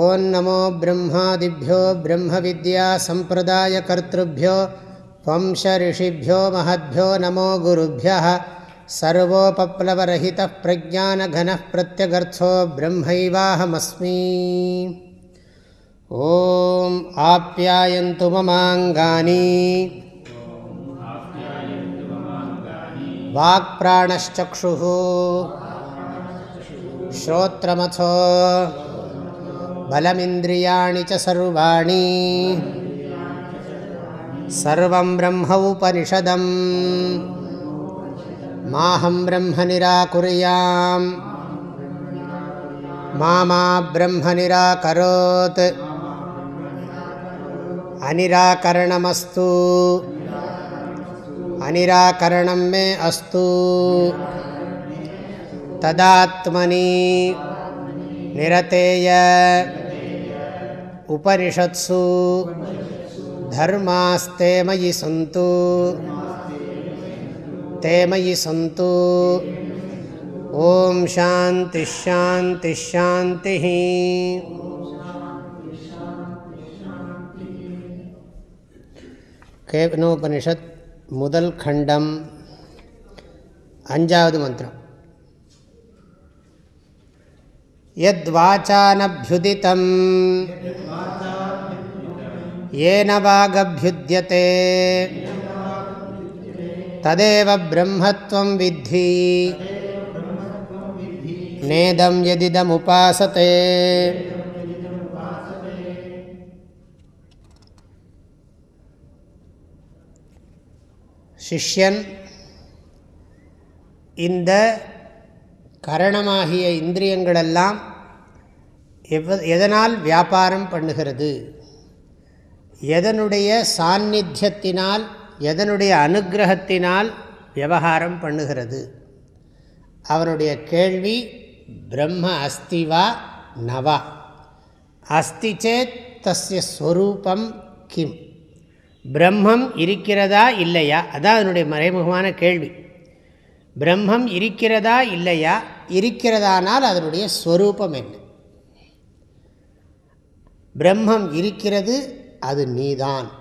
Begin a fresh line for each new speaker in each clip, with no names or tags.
ॐ नमो ब्रह्मादिभ्यो ब्रह्मविद्यासम्प्रदायकर्तृभ्यो वंशऋषिभ्यो महद्भ्यो नमो गुरुभ्यः सर्वोपप्लवरहितः प्रज्ञानघनः प्रत्यगर्थो ब्रह्मैवाहमस्मि ॐ आप्यायन्तु ममाङ्गानि वाक्प्राणश्चक्षुः श्रोत्रमथो பலமிந்திரியாணி சர்வாணி சர்வம் பிரம்ம உபனிஷதம் மாஹம் பிரம்ம நிராகுரியாம் மாமா பிரம்ம நிராகரோத் அனிராகரணமஸ்து அனிராகரணம் மே அஸ்து ததாத்மனி निरतेय उपनिषत्सु धर्मास्ते मयि सन्तु ते मयि सन्तु ॐ शान्तिश्शान्तिश्शान्तिः கேவனோபனிஷத் முதல் खण्डम् அஞ்சாவது மந்திரம் यद्वाचानभ्युदितं येन वागभ्युद्यते तदेव ब्रह्मत्वं विद्धि नेदं यदिदमुपासते சிஷ்யன் இந்த கரணமாகிய இந்திரியங்களெல்லாம் எவ் எதனால் வியாபாரம் பண்ணுகிறது? எதனுடைய சாநித்தியத்தினால் எதனுடைய அனுகிரகத்தினால் விவகாரம் பண்ணுகிறது? அவனுடைய கேள்வி பிரம்ம அஸ்திவா நவா. அஸ்தி சேத் தஸ்ய ஸ்வரூபம் கிம். பிரம்மம் இருக்கிறதா இல்லையா? அதான் அதனுடைய மறைமுகமான கேள்வி. பிரம்மம் இருக்கிறதா இல்லையா? இருக்கிறதானால் அதனுடைய ஸ்வரூபம் என்ன? பிரம்மம் இருக்கிறது அது நீதான்.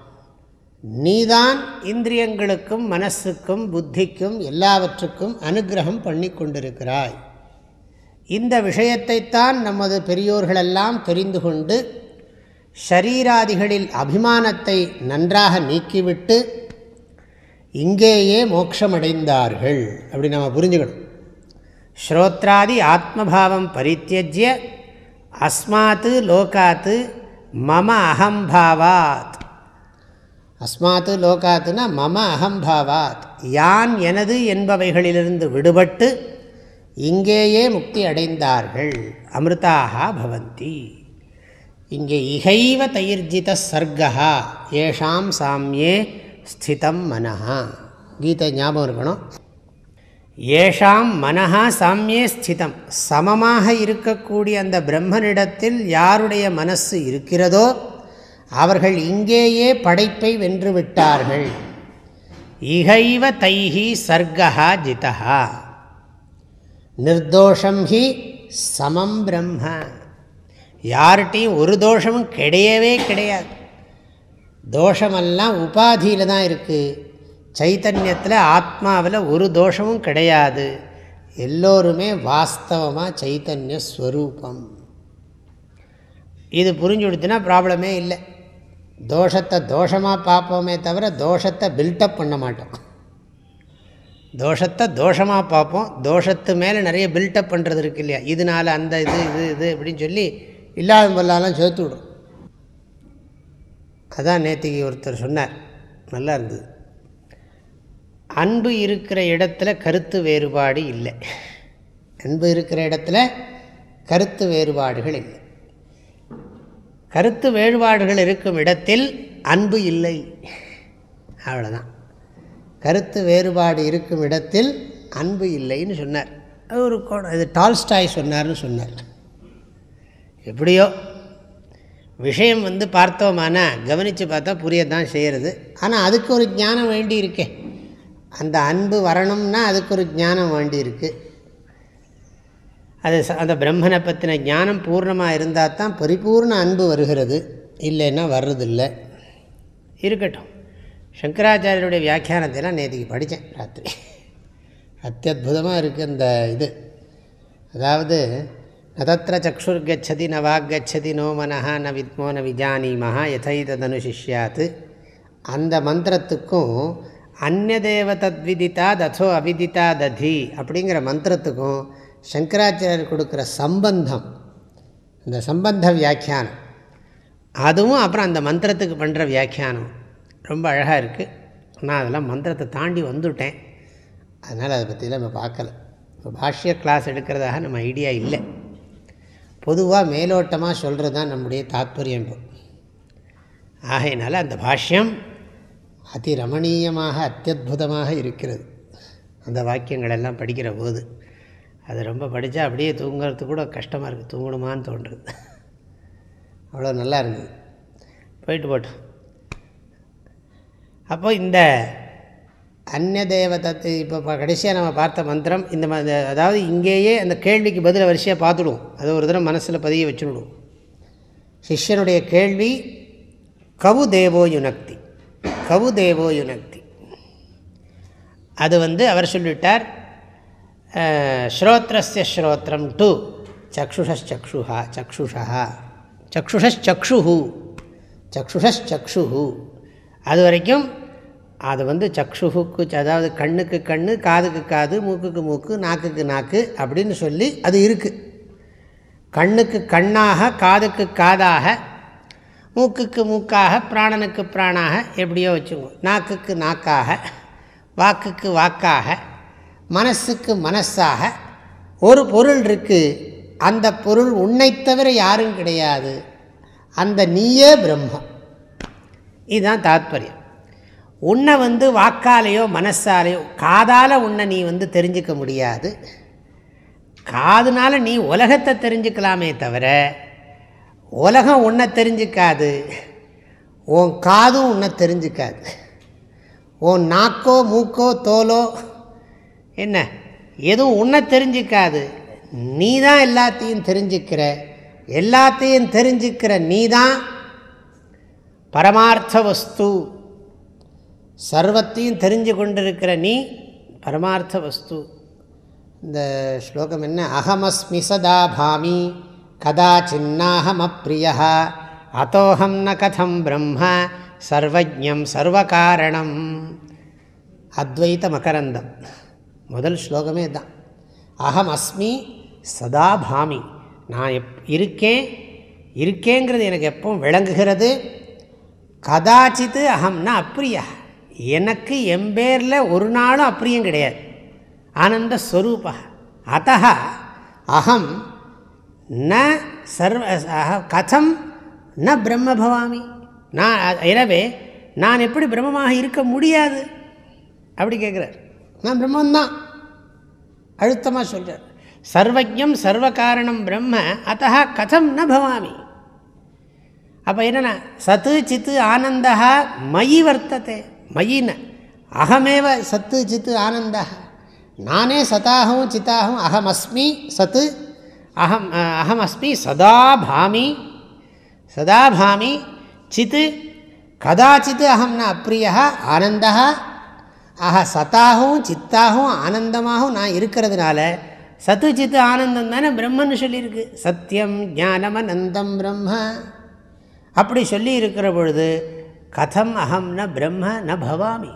நீதான் இந்திரியங்களுக்கும் மனசுக்கும் புத்திக்கும் எல்லாவற்றுக்கும் அனுகிரகம் பண்ணி கொண்டிருக்கிறாய். இந்த விஷயத்தைத்தான் நமது பெரியோர்களெல்லாம் தெரிந்து கொண்டு ஷரீராதிகளில் அபிமானத்தை நன்றாக நீக்கிவிட்டு இங்கேயே மோட்சமடைந்தார்கள். அப்படி நம்ம புரிஞ்சுக்கணும். ஸ்ரோத்ராதி ஆத்மபாவம் பரித்தியஜ்ய அஸ்மாத்து லோகாத்து மம அகம்பாவாத். அஸ்மாத்து லோகாத்துனா மம அகம்பாவாத். யான் எனது என்பவைகளிலிருந்து விடுபட்டு இங்கேயே முக்தி அடைந்தார்கள். அமிர்தாக பவந்தி. இங்கே இகைவ தயிர்ஜித சர்க்கா ஏஷாம் சாமியே ஸ்திதம் மனஹா. கீதை ஞாபகம் இருக்கணும். ஏஷாம் மனஹா சாமியே ஸ்திதம். சமமாக இருக்கக்கூடிய அந்த பிரம்மனிடத்தில் யாருடைய மனசு இருக்கிறதோ அவர்கள் இங்கேயே படைப்பை வென்று விட்டார்கள். இகைவ தைஹி சர்க்கா ஜிதா நிர்தோஷம் ஹி சமம் பிரம்ம. யார்கிட்டையும் ஒரு தோஷமும் கிடையவே கிடையாது. தோஷமெல்லாம் உபாதியில் தான் இருக்குது சைத்தன்யத்தில் ஆத்மாவில் ஒரு தோஷமும் கிடையாது. எல்லோருமே வாஸ்தவமாக சைத்தன்ய ஸ்வரூபம். இது புரிஞ்சு கொடுத்தினா ப்ராப்ளமே இல்லை. தோஷத்தை தோஷமாக பார்ப்போமே தவிர தோஷத்தை பில்டப் பண்ண மாட்டோம். தோஷத்தை தோஷமாக பார்ப்போம். தோஷத்து மேலே நிறைய பில்டப் பண்ணுறது இருக்கு இல்லையா? இதனால் அந்த இது இது இது அப்படின்னு சொல்லி இல்லாத பொருளாலாம் சேர்த்து விடும் அதான் நேத்திக்கு ஒருத்தர் சொன்னார். நல்லா இருந்தது. அன்பு இருக்கிற இடத்துல கருத்து வேறுபாடு இல்லை. அன்பு இருக்கிற இடத்துல கருத்து வேறுபாடுகள் இல்லை. கருத்து வேறுபாடுகள் இருக்கும் இடத்தில் அன்பு இல்லை. அவ்வளோதான் கருத்து வேறுபாடு இருக்கும் இடத்தில் அன்பு இல்லைன்னு சொன்னார். அது ஒரு கோணம். இது டால்ஸ்டாய் சொன்னார்னு சொன்னார். எப்படியோ விஷயம் வந்து பார்த்தோமானா கவனித்து பார்த்தா புரியதான் செய்கிறது ஆனால் அதுக்கு ஒரு ஞானம் வேண்டி இருக்கே அந்த அன்பு வரணும்னா அதுக்கு ஒரு ஞானம் வேண்டி இருக்குது அது அந்த பிரம்மனை பற்றின ஞானம் பூர்ணமாக இருந்தால் தான் பரிபூர்ண அன்பு வருகிறது. இல்லைன்னா வர்றதில்லை. இருக்கட்டும். சங்கராச்சாரியருடைய வியாக்கியானத்தைலாம் நேற்றுக்கு படித்தேன் ராத்திரி. அத்தியுதமாக இருக்குது அந்த இது. அதாவது நதத்திர சக்ஷுர் கச்சதி ந வாக்கச்சதி நோ மனஹா ந வித்மோ ந விஜானீமஹா யதைதனுசிஷ்யாத்து அந்த மந்திரத்துக்கும் அந்நதேவ தத்விதித்தா ததோ அவிதித்தா ததி அப்படிங்கிற மந்திரத்துக்கும் சங்கராச்சாரியர் கொடுக்குற சம்பந்தம் இந்த சம்பந்த வியாக்கியானம் அதுவும் அப்புறம் அந்த மந்திரத்துக்கு பண்ணுற வியாக்கியானம் ரொம்ப அழகாக இருக்குது நான் அதெல்லாம் மந்திரத்தை தாண்டி வந்துவிட்டேன் அதனால் அதை பற்றிலாம் நம்ம பார்க்கல. இப்போ பாஷ்ய கிளாஸ் எடுக்கிறதாக நம்ம ஐடியா இல்லை. பொதுவாக மேலோட்டமாக சொல்கிறது தான் நம்முடைய தாத்பரியம் ஆகையினால அந்த பாஷ்யம் அதி ரமணீயமாக அத்தியுதமாக இருக்கிறது. அந்த வாக்கியங்கள் எல்லாம் படிக்கிற போது அது ரொம்ப படித்தா அப்படியே தூங்குறது கூட கஷ்டமாக இருக்குது தூங்கணுமான்னு தோன்றுறது அவ்வளோ நல்லா இருந்தது. போயிட்டு போட்டோம். அப்போ இந்த அந்நிய தேவதத்தை இப்போ கடைசியாக நம்ம பார்த்த மந்திரம் இந்த அதாவது இங்கேயே அந்த கேள்விக்கு பதில் வரிசையாக பார்த்துடுவோம். அதை ஒரு தடவை மனசில் பதிய வச்சுடுவோம். சிஷ்யனுடைய கேள்வி கவு தேவோ யுனக்தி? கவு தேவோ யுனக்தி. அது வந்து அவர் சொல்லிவிட்டார் ஸ்ரோத்ரஸ்ய ஸ்ரோத்திரம் டு சக்ஷுஷச்சுஷா சக்ஷுஷா சக்ஷுஷச்சு சக்ஷுஷச்சு அது வரைக்கும் அது வந்து சக்ஷுக்கு அதாவது கண்ணுக்கு கண் காதுக்கு காது மூக்குக்கு மூக்கு நாக்குக்கு நாக்கு அப்படின்னு சொல்லி அது இருக்குது கண்ணுக்கு கண்ணாக காதுக்கு காதாக மூக்குக்கு மூக்காக பிராணனுக்கு பிராணாக எப்படியோ வச்சுக்கோ. நாக்குக்கு நாக்காக வாக்குக்கு வாக்காக மனசுக்கு மனசாக ஒரு பொருள் இருக்குது அந்த பொருள் உன்னை தவிர யாரும் கிடையாது. அந்த நீயே பிரம்மம். இதுதான் தாத்பரியம். உன்னை வந்து வாக்காலேயோ மனசாலேயோ காதால் உன்னை நீ வந்து தெரிஞ்சிக்க முடியாது. காதுனால நீ உலகத்தை தெரிஞ்சுக்கலாமே தவிர உலகம் உன்னை தெரிஞ்சிக்காது. உன் காதும் உன்னை தெரிஞ்சிக்காது. உன் நாக்கோ மூக்கோ தோலோ என்ன? எதுவும் உன்னை தெரிஞ்சிக்காது. நீ தான் எல்லாத்தையும் தெரிஞ்சுக்கிற. எல்லாத்தையும் தெரிஞ்சுக்கிற நீ தான் பரமார்த்த வஸ்து. சர்வத்தையும் தெரிஞ்சு கொண்டிருக்கிற நீ பரமார்த்த வஸ்து. இந்த ஸ்லோகம் என்ன? அகமஸ்மி சதா பாமி. கதா அத்தோஹம் ந கதம் பிரம்ம. சர்வஜம் சர்வகாரணம். அத்வைத மகரந்தம் முதல் ஸ்லோகமே தான் அகம் அஸ்மி சதா பாமி. நான் எப் இருக்கேன் இருக்கேங்கிறது எனக்கு எப்பவும் விளங்குகிறது. கதாச்சித்து அகம்னா அப்பிரியா எனக்கு எம்பேரில் ஒரு நாளும் அப்பிரியம் கிடையாது. ஆனந்த ஸ்வரூபா அத்த அகம் ந சர்வ கதம் ந பிரம்ம பவாமி நான் எனவே நான் எப்படி பிரம்மமாக இருக்க முடியாது? அப்படி கேட்குறார் நான் பிரம்மந்தான். அழுத்தமாக சொல்கிறார் சர்வஜம் சர்வ காரணம் பிரம்ம அத்தா கதம் ந பவாமி. அப்போ என்னென்னா சத்து சித்து ஆனந்தா மயி வர்த்தத்தை மயின. அகமேவ சத்து சித்து ஆனந்தா நானே சதாகவும் சித்தாகவும் அகமஸ்மி சத்து அகம் அகமஸ்மி சதா பாமி சதா பாமி சித்து கதாச்சித் அகம் ந அப்பிரியா ஆனந்தா ஆஹா சத்தாகவும் சித்தாகவும் ஆனந்தமாகவும் நான் இருக்கிறதுனால சத்து சித்து ஆனந்தம் தானே பிரம்மன்னு சொல்லியிருக்கு. சத்தியம் ஞானம் அனந்தம் பிரம்ம. அப்படி சொல்லி இருக்கிற பொழுது கதம் அகம் ந பிரம்ம ந பவாமி.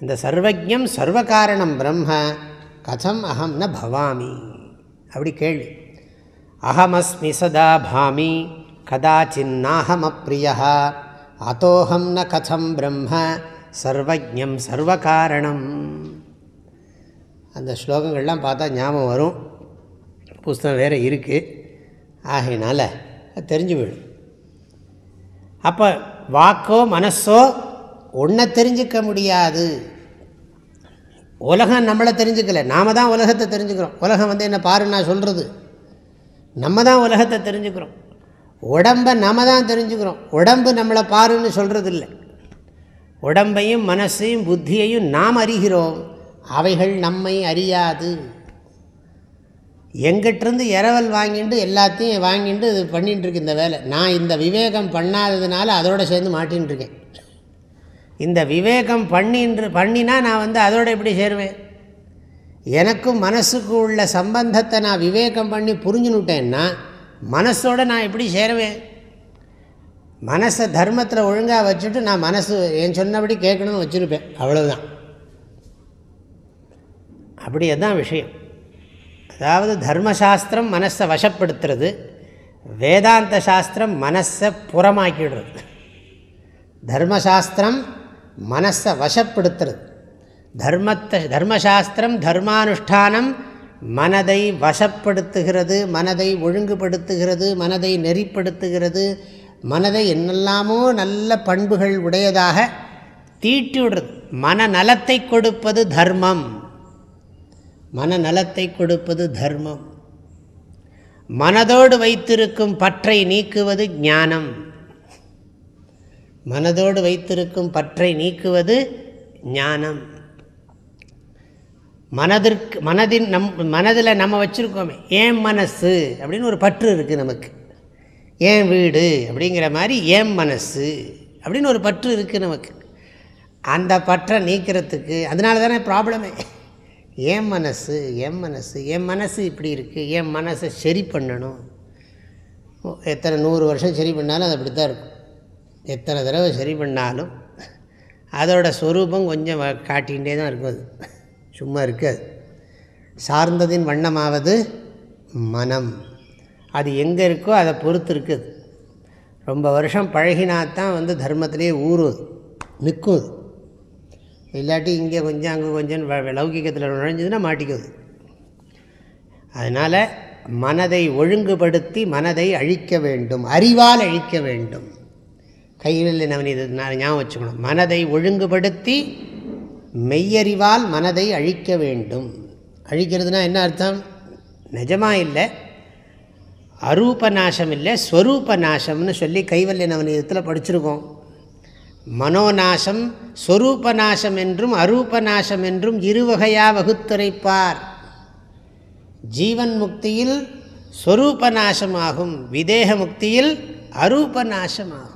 இந்த சர்வஜம் சர்வகாரணம் பிரம்ம கதம் அகம் ந பவாமி. அப்படி கேள்வி அகமஸ்மி சதா பாமி கதாச்சின்னாஹமப்பிரிய அத்தோஹம் ந கதம் பிரம்ம சர்வஜம் சர்வகாரணம். அந்த ஸ்லோகங்கள்லாம் பார்த்தா ஞாபகம் வரும். புஸ்தகம் வேறு இருக்குது ஆகையினால் தெரிஞ்சு போயிடும் அப்போ வாக்கோ மனசோ ஒன்றை தெரிஞ்சிக்க முடியாது. உலகம் நம்மளை தெரிஞ்சுக்கல. நாம தான் உலகத்தை தெரிஞ்சுக்கிறோம். உலகம் வந்து என்ன பாரு நான் சொல்கிறது நம்ம தான் உலகத்தை தெரிஞ்சுக்கிறோம். உடம்பை நம்ம தான் தெரிஞ்சுக்கிறோம். உடம்பு நம்மளை பாருன்னு சொல்கிறது இல்லை உடம்பையும் மனசையும் புத்தியையும் நாம் அறிகிறோம். அவைகள் நம்மை அறியாது. எங்கிட்டிருந்து இரவல் வாங்கிட்டு எல்லாத்தையும் வாங்கிட்டு இது பண்ணிகிட்டு இருக்கு இந்த வேலை. நான் இந்த விவேகம் பண்ணாததுனால அதோடு சேர்ந்து மாட்டின்னு இருக்கேன் இந்த விவேகம் பண்ணின்று பண்ணினா நான் வந்து அதோட எப்படி சேருவேன்? எனக்கும் மனசுக்கு உள்ள சம்பந்தத்தை நான் விவேகம் பண்ணி புரிஞ்சுனுட்டேன்னா மனசோடு நான் எப்படி சேருவேன்? மனசை தர்மத்தில் ஒழுங்காக வச்சுட்டு நான் மனசு என் சொன்னபடி கேட்கணும்னு வச்சுருப்பேன். அவ்வளோதான் அப்படி அதுதான் விஷயம். அதாவது தர்மசாஸ்திரம் மனசை வசப்படுத்துறது வேதாந்த சாஸ்திரம் மனசை புறமாக்கிடுறது. தர்மசாஸ்திரம் மனசை வசப்படுத்துறது. தர்மத்தை தர்மசாஸ்திரம் தர்மானுஷ்டானம் மனதை வசப்படுத்துகிறது மனதை ஒழுங்குபடுத்துகிறது மனதை நெறிப்படுத்துகிறது மனதை என்னெல்லாமோ நல்ல பண்புகள் உடையதாக தீட்டி விடுறது மனநலத்தை கொடுப்பது தர்மம். மனநலத்தை கொடுப்பது தர்மம். மனதோடு வைத்திருக்கும் பற்றை நீக்குவது ஞானம். மனதோடு வைத்திருக்கும் பற்றை நீக்குவது ஞானம். மனதிற்கு மனதின் நம் மனதில் நம்ம வச்சுருக்கோமே ஏன் மனசு அப்படின்னு ஒரு பற்று இருக்குது நமக்கு. ஏன் வீடு அப்படிங்கிற மாதிரி ஏன் மனசு அப்படின்னு ஒரு பற்று இருக்குது நமக்கு. அந்த பற்றை நீக்கிறதுக்கு அதனால தானே ப்ராப்ளமே. ஏன் மனசு என் மனசு என் மனசு இப்படி இருக்குது என் மனசை சரி பண்ணணும்? எத்தனை நூறு வருஷம் சரி பண்ணாலும் அது அப்படி தான் இருக்கும். எத்தனை தடவை சரி பண்ணாலும் அதோட ஸ்வரூபம் கொஞ்சம் காட்டிகிட்டே தான் இருக்கும் அது. சும்மா இருக்காது. சார்ந்ததின் வண்ணமாவது மனம். அது எங்கே இருக்கோ அதை பொறுத்து இருக்குது. ரொம்ப வருஷம் பழகினாத்தான் வந்து தர்மத்திலே ஊறுவது நிற்கும் இல்லாட்டி இங்கே கொஞ்சம் அங்கே கொஞ்சம் லௌகிகத்தில் நுழைஞ்சதுன்னா மாட்டிக்குது. அதனால் மனதை ஒழுங்குபடுத்தி மனதை அழிக்க வேண்டும். அறிவால் அழிக்க வேண்டும். கையில் நம்ம இது ஞாபகம் வச்சுக்கணும். மனதை ஒழுங்குபடுத்தி மெய்யறிவால் மனதை அழிக்க வேண்டும். அழிக்கிறதுனா என்ன அர்த்தம்? நிஜமாக இல்லை. அரூப நாசம் இல்லை ஸ்வரூப நாசம்னு சொல்லி கைவல்ய நவநீதத்தில் படிச்சிருக்கோம். மனோநாசம் ஸ்வரூப நாசம் என்றும் அரூப நாசம் என்றும் இருவகையாக வகுத்துரைப்பார். ஜீவன் முக்தியில் ஸ்வரூப நாசமாகும் விதேக முக்தியில் அரூப நாசமாகும்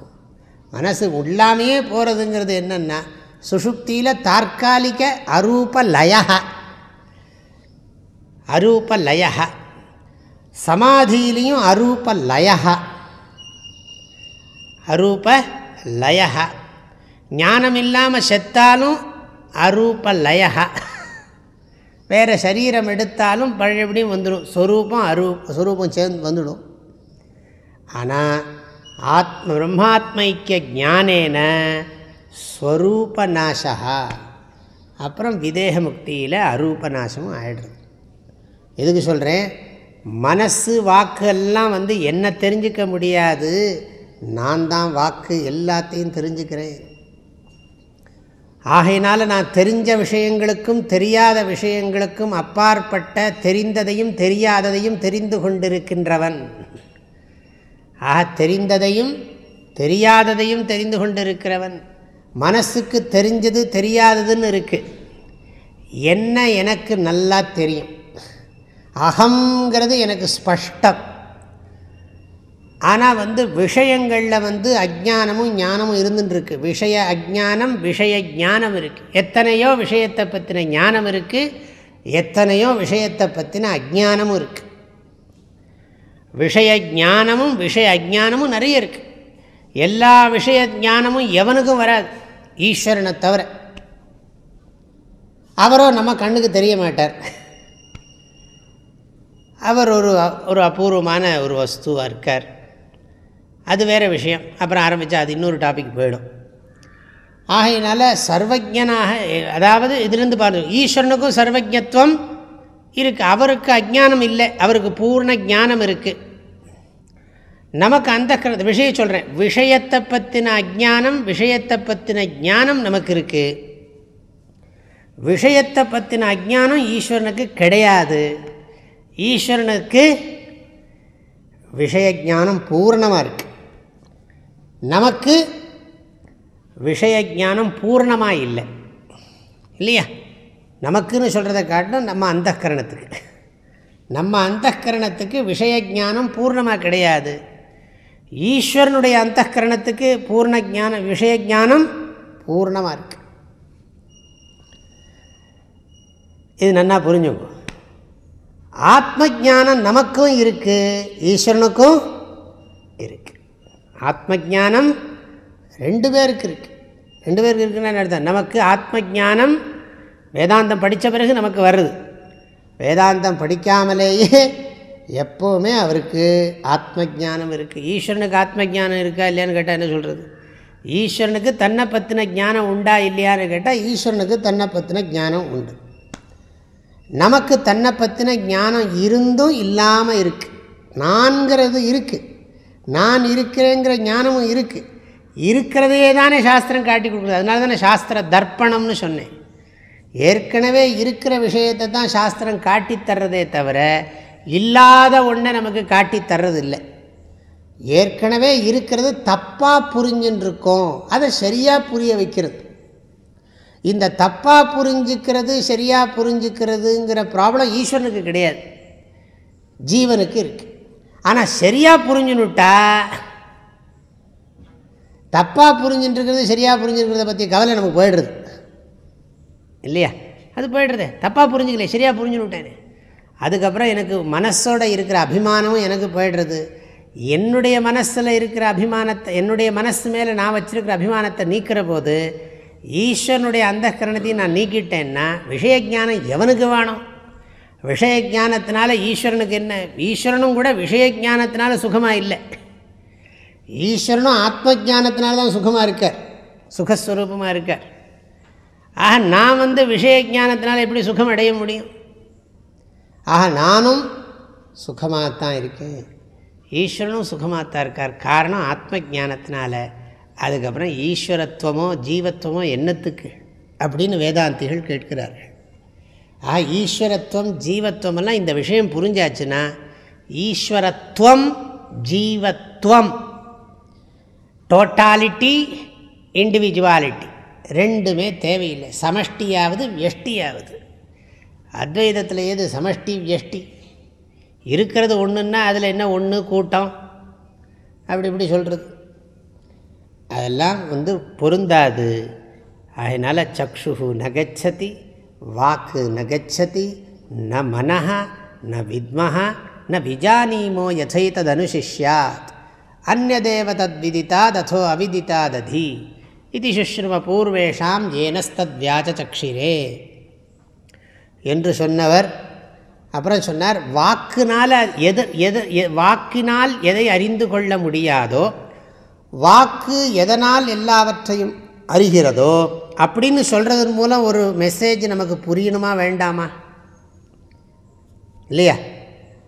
மனசு உள்ளாமையே போகிறதுங்கிறது என்னென்னா சுஷுப்தியில் தற்காலிக அரூப லய அரூப லய சமாதியிலையும் அரூப லய அரூப லய ஞானம் இல்லாமல் செத்தாலும் அரூப லய வேறு சரீரம் எடுத்தாலும் பழையபடியும் வந்துடும். ஸ்வரூபம் அரூப் ஸ்வரூபம் சேர்ந்து வந்துடும். ஆனால் ஆத்ம பிரம்மாத்மைக்கிய ஜானேன ஸ்வரூபநாசா அப்புறம் விதேக முக்தியில் அரூப நாசமும் ஆயிடுறது எதுக்கு சொல்கிறேன் மனசு வாக்கு எல்லாம் வந்து என்ன தெரிஞ்சிக்க முடியாது. நான் தான் வாக்கு எல்லாத்தையும் தெரிஞ்சுக்கிறேன். ஆகையினால் நான் தெரிஞ்ச விஷயங்களுக்கும் தெரியாத விஷயங்களுக்கும் அப்பாற்பட்ட தெரிந்ததையும் தெரியாததையும் தெரிந்து கொண்டிருக்கின்றவன். ஆக தெரிந்ததையும் தெரியாததையும் தெரிந்து கொண்டிருக்கிறவன் மனசுக்கு தெரிஞ்சது தெரியாததுன்னு இருக்குது என்ன எனக்கு நல்லா தெரியும்? அகங்கிறது எனக்கு ஸ்பஷ்டம். ஆனால் வந்து விஷயங்களில் வந்து அஜானமும் ஞானமும் இருந்துட்டுருக்கு விஷய அஜானம் விஷய ஞானம் இருக்குது எத்தனையோ விஷயத்தை பற்றின ஞானம் இருக்குது எத்தனையோ விஷயத்தை பற்றின அஜானமும் இருக்குது விஷய ஞானமும் விஷய அஜானமும் நிறைய இருக்குது எல்லா விஷய ஞானமும் எவனுக்கும் வராது. ஈஸ்வரனை தவிர. அவரோ நம்ம கண்ணுக்கு தெரிய மாட்டார். அவர் ஒரு ஒரு அபூர்வமான ஒரு வஸ்துவாக இருக்கார். அது வேறு விஷயம். அப்புறம் ஆரம்பித்தா அது இன்னொரு டாபிக் போயிடும். ஆகையினால சர்வஜனாக அதாவது இதுலேருந்து பாருங்கள் ஈஸ்வரனுக்கும் சர்வஜத்துவம் இருக்குது அவருக்கு அஜானம் இல்லை. அவருக்கு பூர்ண ஜானம் இருக்குது நமக்கு அந்த விஷயம் சொல்கிறேன் விஷயத்தை பற்றின அஜானம் விஷயத்தை பற்றின ஞானம் நமக்கு இருக்குது விஷயத்தை பற்றின அஜானம் ஈஸ்வரனுக்கு கிடையாது. ஈஸ்வரனுக்கு விஷய ஞானம் பூர்ணமாக இருக்குது நமக்கு விஷய ஞானம் பூர்ணமாக இல்லை. இல்லையா? நமக்குன்னு சொல்கிறத காட்டும் நம்ம அந்தகரணத்துக்கு நம்ம அந்தகரணத்துக்கு விஷய ஞானம் பூர்ணமாக கிடையாது. ஈஸ்வரனுடைய அந்தகரணத்துக்கு பூர்ண ஜான விஷய ஜானம் பூர்ணமாக இருக்கு. இது நன்னா புரிஞ்சுக்கும் ஆத்ம ஜானம் நமக்கும் இருக்குது ஈஸ்வரனுக்கும் இருக்குது ஆத்ம ஜானம் ரெண்டு பேருக்கு இருக்குது ரெண்டு பேருக்கு இருக்குன்னு அர்த்தம்? நமக்கு ஆத்ம ஜானம் வேதாந்தம் படித்த பிறகு நமக்கு வருது. வேதாந்தம் படிக்காமலேயே எப்போவுமே அவருக்கு ஆத்ம ஜானம் இருக்குது ஈஸ்வரனுக்கு ஆத்ம ஜானம் இருக்கா இல்லையான்னு கேட்டால் என்ன சொல்கிறது ஈஸ்வரனுக்கு தன்னை பற்றின ஞானம் உண்டா இல்லையான்னு கேட்டால் ஈஸ்வரனுக்கு தன்னை பற்றின ஞானம் உண்டு. நமக்கு தன்னை பற்றின ஞானம் இருந்தும் இல்லாமல் இருக்குது நான்கிறது இருக்குது நான் இருக்கிறேங்கிற ஞானமும் இருக்குது இருக்கிறதையே தானே சாஸ்திரம் காட்டி கொடுக்குது. அதனால தானே சாஸ்திர தர்ப்பணம்னு சொன்னேன். ஏற்கனவே இருக்கிற விஷயத்தை தான் சாஸ்திரம் காட்டித்தர்றதே தவிர இல்லாத ஒன்றை நமக்கு காட்டி தர்றது இல்லை ஏற்கனவே இருக்கிறது தப்பாக புரிஞ்சுன்னுருக்கும் அதை சரியாக புரிய வைக்கிறது. இந்த தப்பாக புரிஞ்சுக்கிறது சரியாக புரிஞ்சுக்கிறதுங்கிற ப்ராப்ளம் ஈஸ்வரனுக்கு கிடையாது. ஜீவனுக்கு இருக்குது ஆனால் சரியாக புரிஞ்சுனுட்டா தப்பாக புரிஞ்சுட்டுருக்கிறது சரியாக புரிஞ்சுருக்கிறத பற்றி கவலை நமக்கு போயிடுறது. இல்லையா? அது போயிடுறது. தப்பாக புரிஞ்சுக்கல சரியாக புரிஞ்சுனுட்டேனே அதுக்கப்புறம் எனக்கு மனசோடு இருக்கிற அபிமானமும் எனக்கு போயிடுறது. என்னுடைய மனசில் இருக்கிற அபிமானத்தை என்னுடைய மனசு மேலே நான் வச்சுருக்கிற அபிமானத்தை நீக்கிற போது ஈஸ்வரனுடைய அந்த கரணத்தையும் நான் நீக்கிட்டேன்னா விஷய ஜானம் எவனுக்கு வேணும்? விஷய ஜானத்தினால ஈஸ்வரனுக்கு என்ன? ஈஸ்வரனும் கூட விஷய ஜானத்தினால சுகமாக இல்லை. ஈஸ்வரனும் ஆத்ம ஜானத்தினால தான் சுகமாக இருக்கார். சுகஸ்வரூபமாக இருக்கார். ஆக நான் வந்து விஷய ஜானத்தினால எப்படி சுகம் அடைய முடியும்? ஆக நானும் சுகமாகத்தான் இருக்கேன். ஈஸ்வரனும் சுகமாகத்தான் இருக்கார். காரணம் ஆத்ம ஜானத்தினால அதுக்கப்புறம் ஈஸ்வரத்துவமோ ஜீவத்துவமோ என்னத்துக்கு? அப்படின்னு வேதாந்திகள் கேட்கிறார்கள். ஆ ஈஸ்வரத்துவம் ஜீவத்துவமெல்லாம் இந்த விஷயம் புரிஞ்சாச்சுன்னா ஈஸ்வரத்துவம் ஜீவத்துவம். டோட்டாலிட்டி இண்டிவிஜுவாலிட்டி ரெண்டுமே தேவையில்லை. சமஷ்டியாவது வியஷ்டியாவது. அத்வைதத்தில் எது சமஷ்டி வியஷ்டி. இருக்கிறது ஒன்றுன்னா அதில் என்ன ஒன்று கூட்டம். அப்படி இப்படி சொல்கிறது அதெல்லாம் வந்து பொருந்தாது. அதனால் சக்ஷு நகச்சதி வாக்கு நகச்சதி ந மனஹா ந வித்மஹா ந விஜானீமோ யசைத்ததனுசிஷ்யாத் அந்நதேவ தத்விதித்தாதோ அவிதித்தாததி இது சுஷ்ரும பூர்வேஷாம் ஏனஸ்தத்வியாச்சக்ஷிரே என்று சொன்னவர். அப்புறம் சொன்னார் வாக்குனால் எது எது வாக்கினால் எதை அறிந்து கொள்ள முடியாதோ வாக்கு எதனால் எல்லாவற்றையும் அறிகிறதோ அப்படின்னு சொல்கிறதன் மூலம் ஒரு மெசேஜ் நமக்கு புரியணுமா வேண்டாமா? இல்லையா?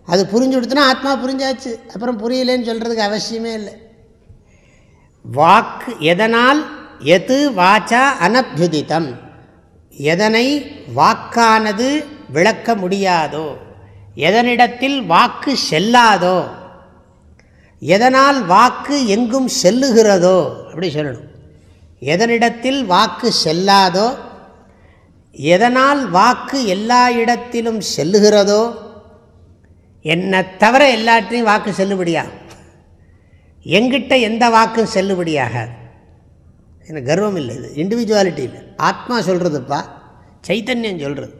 அது புரிஞ்சு கொடுத்தனா ஆத்மா புரிஞ்சாச்சு. அப்புறம் புரியலேன்னு சொல்கிறதுக்கு அவசியமே இல்லை. வாக்கு எதனால்? எது வாச்சா அனபியுதித்தம் எதனை வாக்கானது விளக்க முடியாதோ? எதனிடத்தில் வாக்கு செல்லாதோ? எதனால் வாக்கு எங்கும் செல்லுகிறதோ? அப்படி சொல்லணும். எதனிடத்தில் வாக்கு செல்லாதோ? எதனால் வாக்கு எல்லா இடத்திலும் செல்லுகிறதோ? என்னை தவிர எல்லாத்தையும் வாக்கு செல்லுபடியாகும் எங்கிட்ட எந்த வாக்கும் செல்லுபடியாகாது. எனக்கு கர்வம் இல்லை இது. இண்டிவிஜுவாலிட்டி இல்லை. ஆத்மா சொல்கிறதுப்பா சைத்தன்யம் சொல்கிறது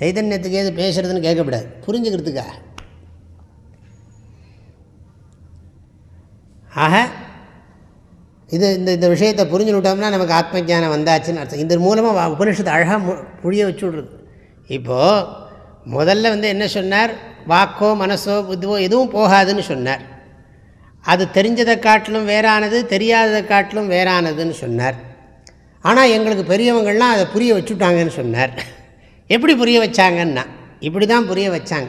சைத்தன்யத்துக்கு ஏது பேசுகிறதுன்னு கேட்கக்கூடாது. புரிஞ்சுக்கிறதுக்காக ஆக இது இந்த இந்த விஷயத்தை புரிஞ்சு விட்டோம்னா நமக்கு ஆத்ம ஜானம் வந்தாச்சுன்னு அர்த்தம். இந்த மூலமாக உபனிஷத்து அழகாக புழிய வச்சு விட்றது. இப்போது முதல்ல வந்து என்ன சொன்னார்? வாக்கோ மனசோ புத்துவோ எதுவும் போகாதுன்னு சொன்னார். அது தெரிஞ்சதை காட்டிலும் வேறானது தெரியாததை காட்டிலும் வேறானதுன்னு சொன்னார். ஆனால் எங்களுக்கு பெரியவங்கள்லாம் அதை புரிய வச்சுட்டாங்கன்னு சொன்னார். எப்படி புரிய வச்சாங்கன்னா இப்படி தான் புரிய வச்சாங்க.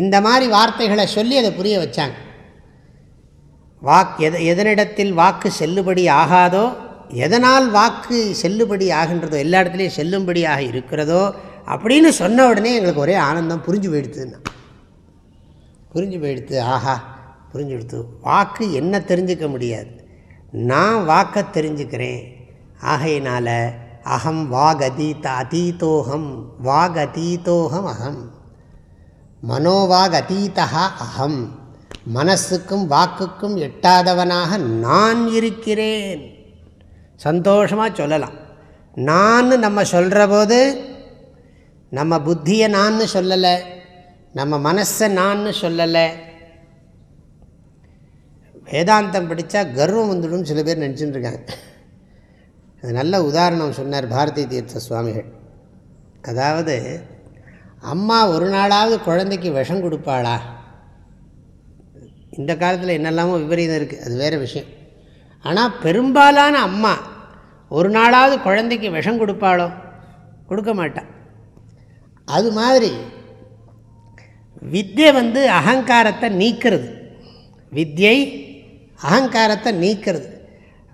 இந்த மாதிரி வார்த்தைகளை சொல்லி அதை புரிய வச்சாங்க. வாக் எது எதனிடத்தில் வாக்கு செல்லுபடி ஆகாதோ எதனால் வாக்கு செல்லுபடி ஆகின்றதோ எல்லா இடத்துலையும் செல்லும்படியாக இருக்கிறதோ அப்படின்னு சொன்ன உடனே எங்களுக்கு ஒரே ஆனந்தம் புரிஞ்சு போயிடுத்துன்னா. புரிஞ்சு போயிடுத்து ஆஹா புரிஞ்சு கொடுத்து வாக்கு என்ன தெரிஞ்சுக்க முடியாது. நான் வாக்கை தெரிஞ்சுக்கிறேன். ஆகையினால் அகம் வாக் அதீத அதீதோகம் வாக் அதீதோகம் அகம். மனோவாக் அதீதா அகம். மனசுக்கும் வாக்குக்கும் எட்டாதவனாக நான் இருக்கிறேன். சந்தோஷமாக சொல்லலாம். நான் நம்ம சொல்கிற போது நம்ம புத்தியை நான் சொல்லலை. நம்ம மனசை நான் சொல்லலை. வேதாந்தம் படித்தா கர்வம் வந்துடும் சில பேர் நினச்சிட்டு இருக்காங்க அது நல்ல உதாரணம் சொன்னார் பாரதி தீர்த்த சுவாமிகள். அதாவது அம்மா ஒரு நாளாவது குழந்தைக்கு விஷம் கொடுப்பாளா? இந்த காலத்தில் என்னெல்லாமோ விபரீதம் இருக்குது அது வேறு விஷயம். ஆனால் பெரும்பாலான அம்மா ஒரு நாளாவது குழந்தைக்கு விஷம் கொடுப்பாளோ? கொடுக்க மாட்டான் அது மாதிரி வித்யை வந்து அகங்காரத்தை நீக்கிறது. வித்யை அகங்காரத்தை நீக்கிறது.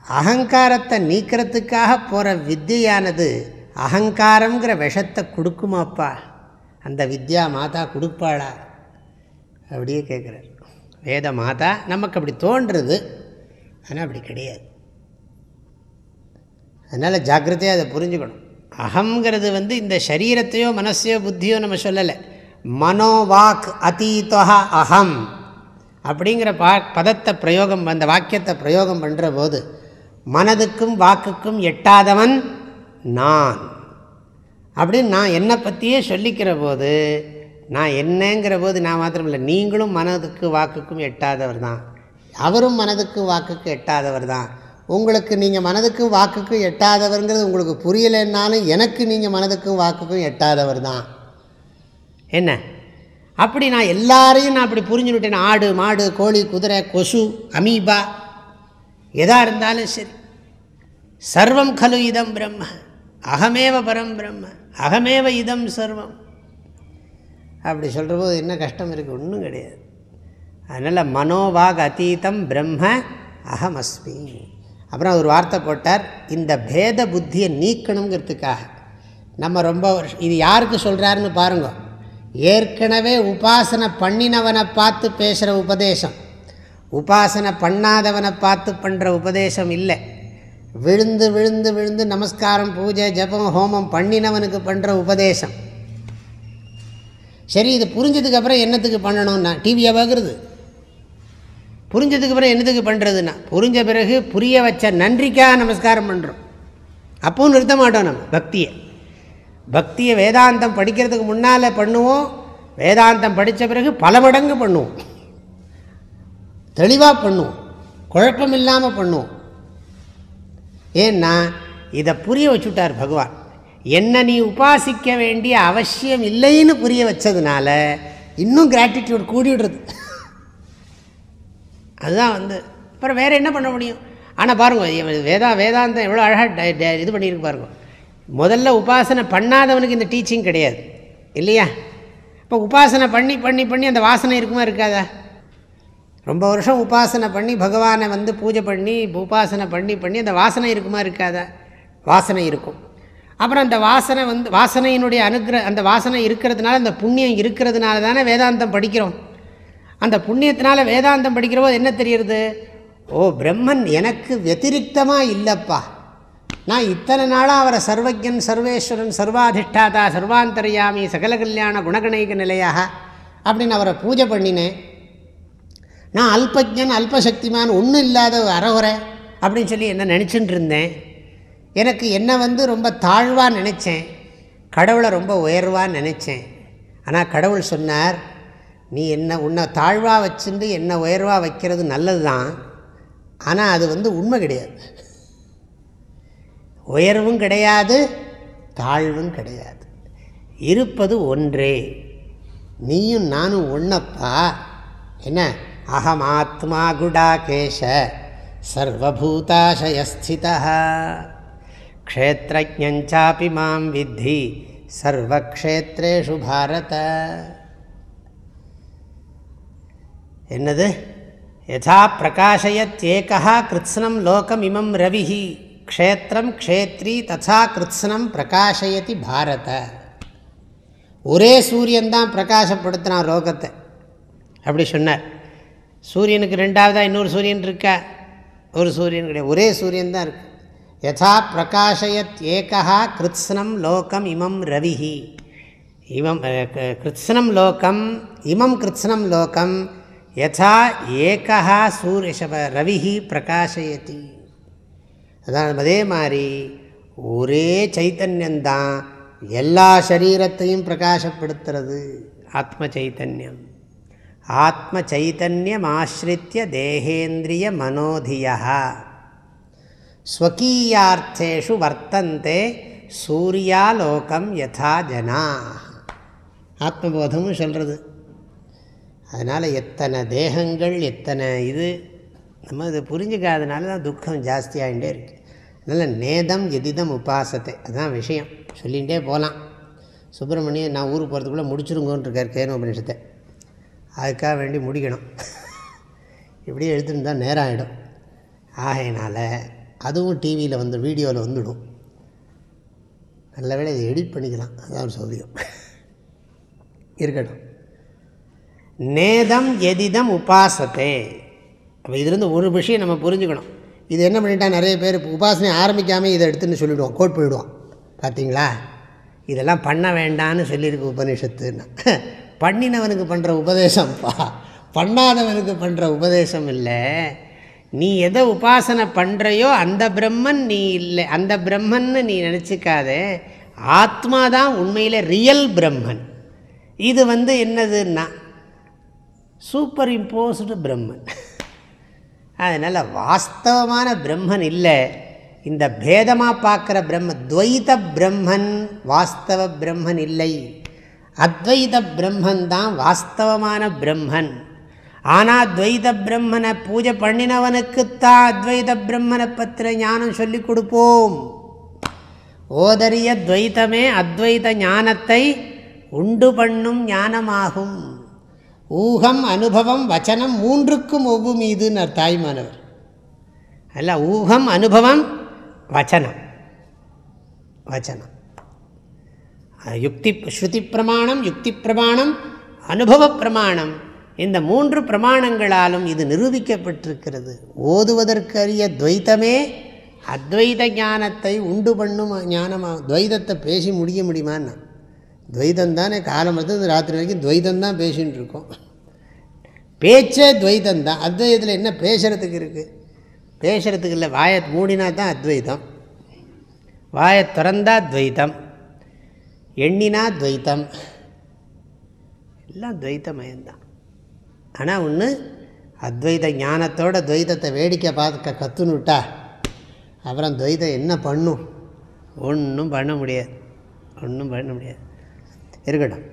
அகங்காரத்தை நீக்கிறதுக்காக போகிற வித்தியானது அகங்காரங்கிற விஷத்தை கொடுக்குமாப்பா. அந்த வித்யா மாதா கொடுப்பாளா? அப்படியே கேட்குறார். வேத மாதா நமக்கு அப்படி தோன்றுறது ஆனால் அப்படி கிடையாது. அதனால் ஜாக்கிரதையாக அதை புரிஞ்சுக்கணும். அகங்கிறது வந்து இந்த சரீரத்தையோ மனசையோ புத்தியோ நம்ம சொல்லலை. மனோவாக் அதீதா அகம் அப்படிங்கிற பா பதத்தை பிரயோகம் அந்த வாக்கியத்தை பிரயோகம் பண்ணுற போது மனதுக்கும் வாக்குக்கும் எட்டாதவன் நான். அப்படின்னு நான் என்னை பற்றியே சொல்லிக்கிற போது நான் என்னங்கிற போது நான் மாத்திரம் இல்லை நீங்களும் மனதுக்கு வாக்குக்கும் எட்டாதவர் தான். அவரும் மனதுக்கு வாக்குக்கு எட்டாதவர் தான். உங்களுக்கு நீங்கள் மனதுக்கும் வாக்குக்கும் எட்டாதவருங்கிறது உங்களுக்கு புரியலைன்னாலும் எனக்கு நீங்கள் மனதுக்கும் வாக்குக்கும் எட்டாதவர் தான். என்ன? அப்படி நான் எல்லாரையும் நான் அப்படி புரிஞ்சுக்கிட்டேன். ஆடு மாடு கோழி குதிரை கொசு அமீபா. எதா இருந்தாலும் சரி. சர்வம் கலு இதம் பிரம்ம. அகமேவ பரம் பிரம்ம. அகமேவ இதம் சர்வம். அப்படி சொல்கிற போது என்ன கஷ்டம் இருக்குது ஒன்றும் கிடையாது. அதனால் மனோவாக் அத்தீதம் பிரம்ம அகமஸ்மி. அப்புறம் ஒரு வார்த்தை போட்டார் இந்த பேத புத்தியை நீக்கணுங்கிறதுக்காக. நம்ம ரொம்ப வருஷம் இது யாருக்கு சொல்கிறாருன்னு பாருங்க. ஏற்கனவே உபாசனை பண்ணினவனை பார்த்து பேசுகிற உபதேசம். உபாசனை பண்ணாதவனை பார்த்து பண்ணுற உபதேசம் இல்லை. விழுந்து விழுந்து விழுந்து நமஸ்காரம் பூஜை ஜபம் ஹோமம் பண்ணினவனுக்கு பண்ணுற உபதேசம். சரி இது புரிஞ்சதுக்கப்புறம் என்னத்துக்கு பண்ணணும்னா டிவியை பார்க்குறது புரிஞ்சதுக்கு அப்புறம் என்னத்துக்கு பண்ணுறதுன்னா புரிஞ்ச பிறகு புரிய வச்ச நன்றிக்காக நமஸ்காரம் பண்ணுறோம் அப்பவும் நிறுத்த மாட்டோம் நம்ம பக்தியை. பக்தியை வேதாந்தம் படிக்கிறதுக்கு முன்னால் பண்ணுவோம். வேதாந்தம் படித்த பிறகு பல மடங்கு பண்ணுவோம். தெளிவாக பண்ணுவோம். குழப்பம் இல்லாமல் பண்ணுவோம். ஏன்னா இதை புரிய வச்சுட்டார் பகவான். என்ன நீ உபாசிக்க வேண்டிய அவசியம் இல்லைன்னு புரிய வச்சதுனால இன்னும் கிராட்டிடியூட் கூடிவிடுறது. அதுதான் வந்து அப்புறம் வேறு என்ன பண்ண முடியும்? ஆனால் பாருங்கள் வேதா வேதாந்தம் எவ்வளோ அழகாக இது பண்ணியிருக்கு பாருங்கள் முதல்ல உபாசனை பண்ணாதவனுக்கு இந்த டீச்சிங் கிடையாது. இல்லையா? இப்போ உபாசனை பண்ணி பண்ணி பண்ணி அந்த வாசனை இருக்குமா இருக்காதா? ரொம்ப வருஷம் உபாசனை பண்ணி பகவானை வந்து பூஜை பண்ணி உபாசனை பண்ணி பண்ணி அந்த வாசனை இருக்குமா இருக்காதா? வாசனை இருக்கும். அப்புறம் அந்த வாசனை வந்து வாசனையினுடைய அனுகிர அந்த வாசனை இருக்கிறதுனால அந்த புண்ணியம் இருக்கிறதுனால தானே வேதாந்தம் படிக்கிறோம். அந்த புண்ணியத்தினால வேதாந்தம் படிக்கிற என்ன தெரியுறது? ஓ பிரம்மன் எனக்கு வத்திரிக்தமாக இல்லைப்பா. நான் இத்தனை நாளாக அவரை சர்வஜன் சர்வேஸ்வரன் சர்வாதிஷ்டாதா சர்வாந்தரியாமி சகல கல்யாண குணகணைக நிலையாக அப்படின்னு அவரை பூஜை பண்ணினேன். நான் அல்பஜன் அல்பசக்திமான் ஒன்றும் இல்லாத அறகுறை அப்படின்னு சொல்லி என்ன நினச்சிட்டு இருந்தேன் எனக்கு என்னை வந்து ரொம்ப தாழ்வாக நினச்சேன். கடவுளை ரொம்ப உயர்வாக நினச்சேன். ஆனால் கடவுள் சொன்னார் நீ என்ன உன்னை தாழ்வாக வச்சுட்டு என்னை உயர்வாக வைக்கிறது நல்லது தான் ஆனால் அது வந்து உண்மை கிடையாது. உயர்வும் கிடையாது தாழ்வும் கிடையாது. இருப்பது ஒன்றே. நீயும் நானும் ஒன்றப்பா என்ன? அகம் அகமாத்மா குடாகேஷ சர்வபூதாசயஸ்திதா க்ஷேத்திரஜாப்பி மாம் வித்தி சர்வக்ஷேத்ரேஷு பாரத. என்னது? யதா பிரகாஷயத்யேகா கிருத்ஸ்னம் லோகம் இமம் ரவிஹி. க்ஷேத்திரம் க்ஷேத்ரி ததா கிருத்ஸ்னம் பிரகாஷயதி பாரத. ஒரே சூரியன்தான் பிரகாசப்படுத்தினான் லோகத்தை. அப்படி சொன்னார். சூரியனுக்கு ரெண்டாவதாக இன்னொரு சூரியன் இருக்கா? ஒரு சூரியன் கிடையாது. ஒரே சூரியன் தான் இருக்கு. யதா பிரகாஷயத் ஏகா கிருத்ஸ்னம் லோகம் இமம் ரவிஹி. இமம் கிருத்ஸ்னம் லோகம் இமம் கிருத்ஸ்னம் லோகம் யதா ஏகா சூரிய ரவிஹி பிரகாஷயதி. அதான் அதே மாதிரி ஒரே சைத்தன்யந்தான் எல்லா சரீரத்தையும் பிரகாசப்படுத்துறது. ஆத்ம சைத்தன்யம். ஆத்ம சைத்தன்யம் ஆசிரித்திய தேகேந்திரிய மனோதியா ஸ்வகீயார்த்தேஷு வர்த்தந்தே சூர்யாலோகம் யதா ஜனா ஆத்மபோதமும் சொல்கிறது அதனால் எத்தனை தேகங்கள் எத்தனை இது நம்ம இதை புரிஞ்சுக்காதனால தான் துக்கம் ஜாஸ்தியாகிட்டே இருக்குது அதனால் நேதம் எதிதம் உபாசத்தை அதுதான் விஷயம். சொல்லிகிட்டே போகலாம். சுப்பிரமணியம் நான் ஊருக்கு போகிறதுக்குள்ளே முடிச்சிருங்கோன்னு இருக்கார் கேன உபநிஷத்தை அதுக்காக வேண்டி முடிக்கணும். இப்படியே எழுத்துருந்தால் நேரம் ஆகிடும் ஆகையினால் அதுவும் டிவியில் வந்து வீடியோவில் வந்துடும். நல்ல வேலை இதை எடிட் பண்ணிக்கலாம். அதுதான் ஒரு சௌரியம் இருக்கட்டும். நேதம் எதிதம் உபாசத்தே. அப்போ இதுலேருந்து ஒரு விஷயம் நம்ம புரிஞ்சுக்கணும். இது என்ன பண்ணிட்டா நிறைய பேர் உபாசனை ஆரம்பிக்காமல் இதை எடுத்துன்னு சொல்லிவிடுவோம் கோட் போயிடுவோம் பார்த்தீங்களா இதெல்லாம் பண்ண வேண்டான்னு சொல்லியிருக்கு உபநிஷத்துன்னு. பண்ணினவனுக்கு பண்ணுற உபதேசம்ப்பா. பண்ணாதவனுக்கு பண்ணுற உபதேசம் இல்லை. நீ எதை உபாசனை பண்ணுறையோ அந்த பிரம்மன் நீ இல்லை அந்த பிரம்மன்னு நீ நினச்சிக்காதே. ஆத்மா தான் உண்மையில் ரியல் பிரம்மன். இது வந்து என்னதுன்னா சூப்பர் இம்போஸ்டு பிரம்மன். அதனால் வாஸ்தவமான பிரம்மன் இல்லை. இந்த பேதமாக பார்க்குற பிரம்ம துவைத பிரம்மன் வாஸ்தவ பிரம்மன் இல்லை. அத்வைத பிரம்மன் தான் வாஸ்தவமான பிரம்மன். ஆனால் துவைத பிரம்மனை பூஜை பண்ணினவனுக்குத்தான் அத்வைத பிரம்மனை பற்றின ஞானம் சொல்லி கொடுப்போம். ஓதரிய துவைத்தமே அத்வைத ஞானத்தை உண்டு பண்ணும் ஞானமாகும். ஊகம் அனுபவம் வச்சனம் மூன்றுக்கும் ஒவ்வுமீதுன்னு தாய்மானவர். அல்ல ஊகம் அனுபவம் வச்சனம். வச்சனம். யுக்தி ஸ்ருதி பிரமாணம் யுக்தி பிரமாணம் அனுபவ பிரமாணம். இந்த மூன்று பிரமாணங்களாலும் இது நிரூபிக்கப்பட்டிருக்கிறது. ஓதுவதற்கரிய துவைத்தமே அத்வைத ஞானத்தை உண்டு பண்ணும் ஞானமாக துவைதத்தை பேசி முடிய முடியுமான்னு? துவைதம் தானே காலம் வந்து ராத்திரி வரைக்கும் துவைதம் தான் பேசின்னு இருக்கோம் பேச்சே துவைதம் தான் அத்வைதத்தில் என்ன பேசுகிறதுக்கு இருக்குது பேசுகிறதுக்கு இல்லை வாயை மூடினா தான் அத்வைதம். வாயை திறந்தா துவைதம். எண்ணினா துவைத்தம் எல்லாம் துவைத்தமயம்தான் ஆனால் ஒன்று அத்வைத ஞானத்தோட துவைதத்தை வேடிக்கை பார்க்க கற்றுனுட்டா அப்புறம் துவைதம் என்ன பண்ணும்? ஒன்றும் பண்ண முடியாது. ஒன்றும் பண்ண முடியாது. இருக்கட்டும்.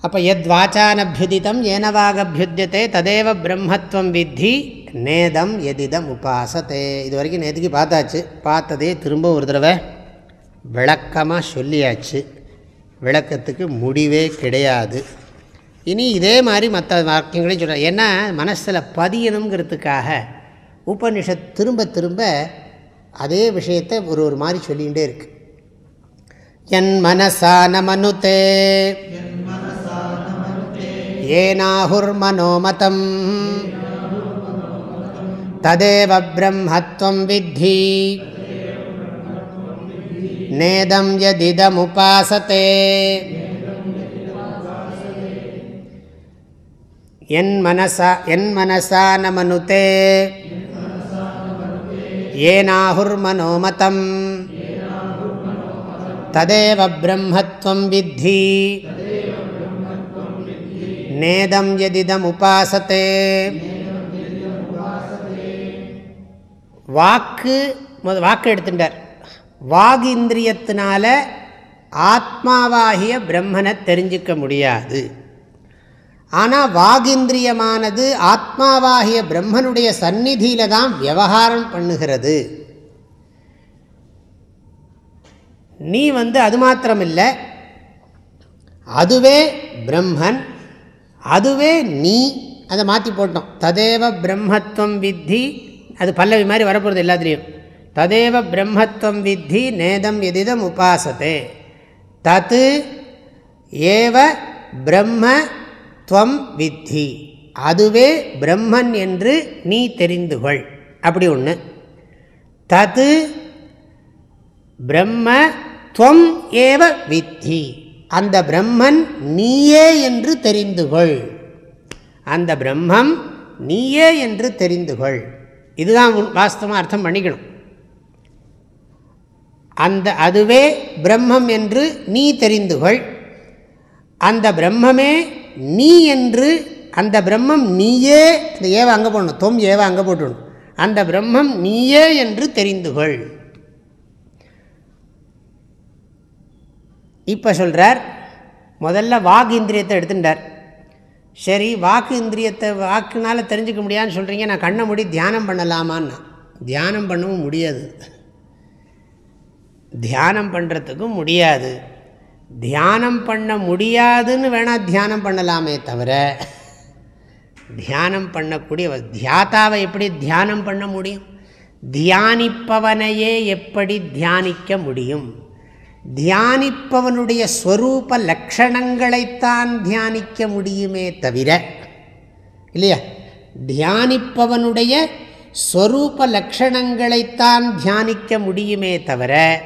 அப்போ எத் வாச்சானபியுதித்தம் ஏனவாகபியுத்தியதே ததேவ பிரம்மத்துவம் வித்தி நேதம் எதிதம் உபாசத்தே இது வரைக்கும் நேற்றுக்கு பார்த்தாச்சு. பார்த்ததே திரும்ப ஒரு தடவை விளக்கமாக சொல்லியாச்சு. விளக்கத்துக்கு முடிவே கிடையாது. இனி இதே மாதிரி மற்ற வாக்கியங்களையும் சொல்கிறார் ஏன்னா மனசில் பதியணுங்கிறதுக்காக உபனிஷத் திரும்ப திரும்ப அதே விஷயத்தை ஒரு ஒரு மாதிரி சொல்லிகிட்டே இருக்குது என் மனசான மனுதே ஏனாஹுர்மனோமதம் ததேவ பிரம்மத்வம் வித்தி. நேதம் யதிதமுபாசத்தே என் ததேவ பிரம்மத்வம் வித்தி நேதம் எதிதம் உபாசத்தே வாக்கு வாக்கு எடுத்துட்டார். வாக் இந்திரியத்தினால ஆத்மாவாகிய பிரம்மனை தெரிஞ்சிக்க முடியாது. ஆனால் வாகிந்திரியமானது ஆத்மாவாகிய பிரம்மனுடைய சந்நிதியில் தான் விவகாரம் பண்ணுகிறது. நீ வந்து அது மாத்திரமில்லை. அதுவே பிரம்மன் அதுவே நீ. அதை மாற்றி போட்டோம். ததேவ பிரம்மத்துவம் வித்தி. அது பல்லவி மாதிரி வரப்போகிறது எல்லாத்துலேயும். ததேவ பிரம்மத்துவம் வித்தி நேதம் எதிதம் உபாசத்தே தத்து ஏவ பிரம்ம துவம் வித்தி. அதுவே பிரம்மன் என்று நீ தெரிந்து கொள். அப்படி ஒன்று தத்து பிரம்ம துவம் ஏவ வித்தி. அந்த பிரம்மன் நீயே என்று தெரிந்து கொள் அந்த பிரம்மம் நீயே என்று தெரிந்து கொள் இதுதான் வாஸ்தவமாக அர்த்தம் பண்ணிக்கணும். அந்த அதுவே பிரம்மம் என்று நீ தெரிந்து கொள் அந்த பிரம்மமே நீ என்று அந்த பிரம்மம் நீயே இந்த ஏவ அங்கே போடணும் தொம் ஏவ அங்கே போட்டுடணும். அந்த பிரம்மம் நீயே என்று தெரிந்து கொள் இப்போ சொல்கிறார் முதல்ல வாக்கு இந்திரியத்தை எடுத்துட்டார். சரி வாக்கு இந்திரியத்தை வாக்குனால் தெரிஞ்சுக்க முடியாதுன்னு சொல்கிறீங்க நான் கண்ணை மூடி தியானம் பண்ணலாமான்னா? தியானம் பண்ணவும் முடியாது. தியானம் பண்ணுறதுக்கும் முடியாது. தியானம் பண்ண முடியாதுன்னு வேணால் தியானம் பண்ணலாமே தவிர தியானம் பண்ணக்கூடிய தியாத்தாவை எப்படி தியானம் பண்ண முடியும்? தியானிப்பவனையே எப்படி தியானிக்க முடியும்? தியானிப்பவனுடைய ஸ்வரூப லக்ஷணங்களைத்தான் தியானிக்க முடியுமே தவிர இல்லையா? தியானிப்பவனுடைய ஸ்வரூப லக்ஷணங்களைத்தான் தியானிக்க முடியுமே தவிர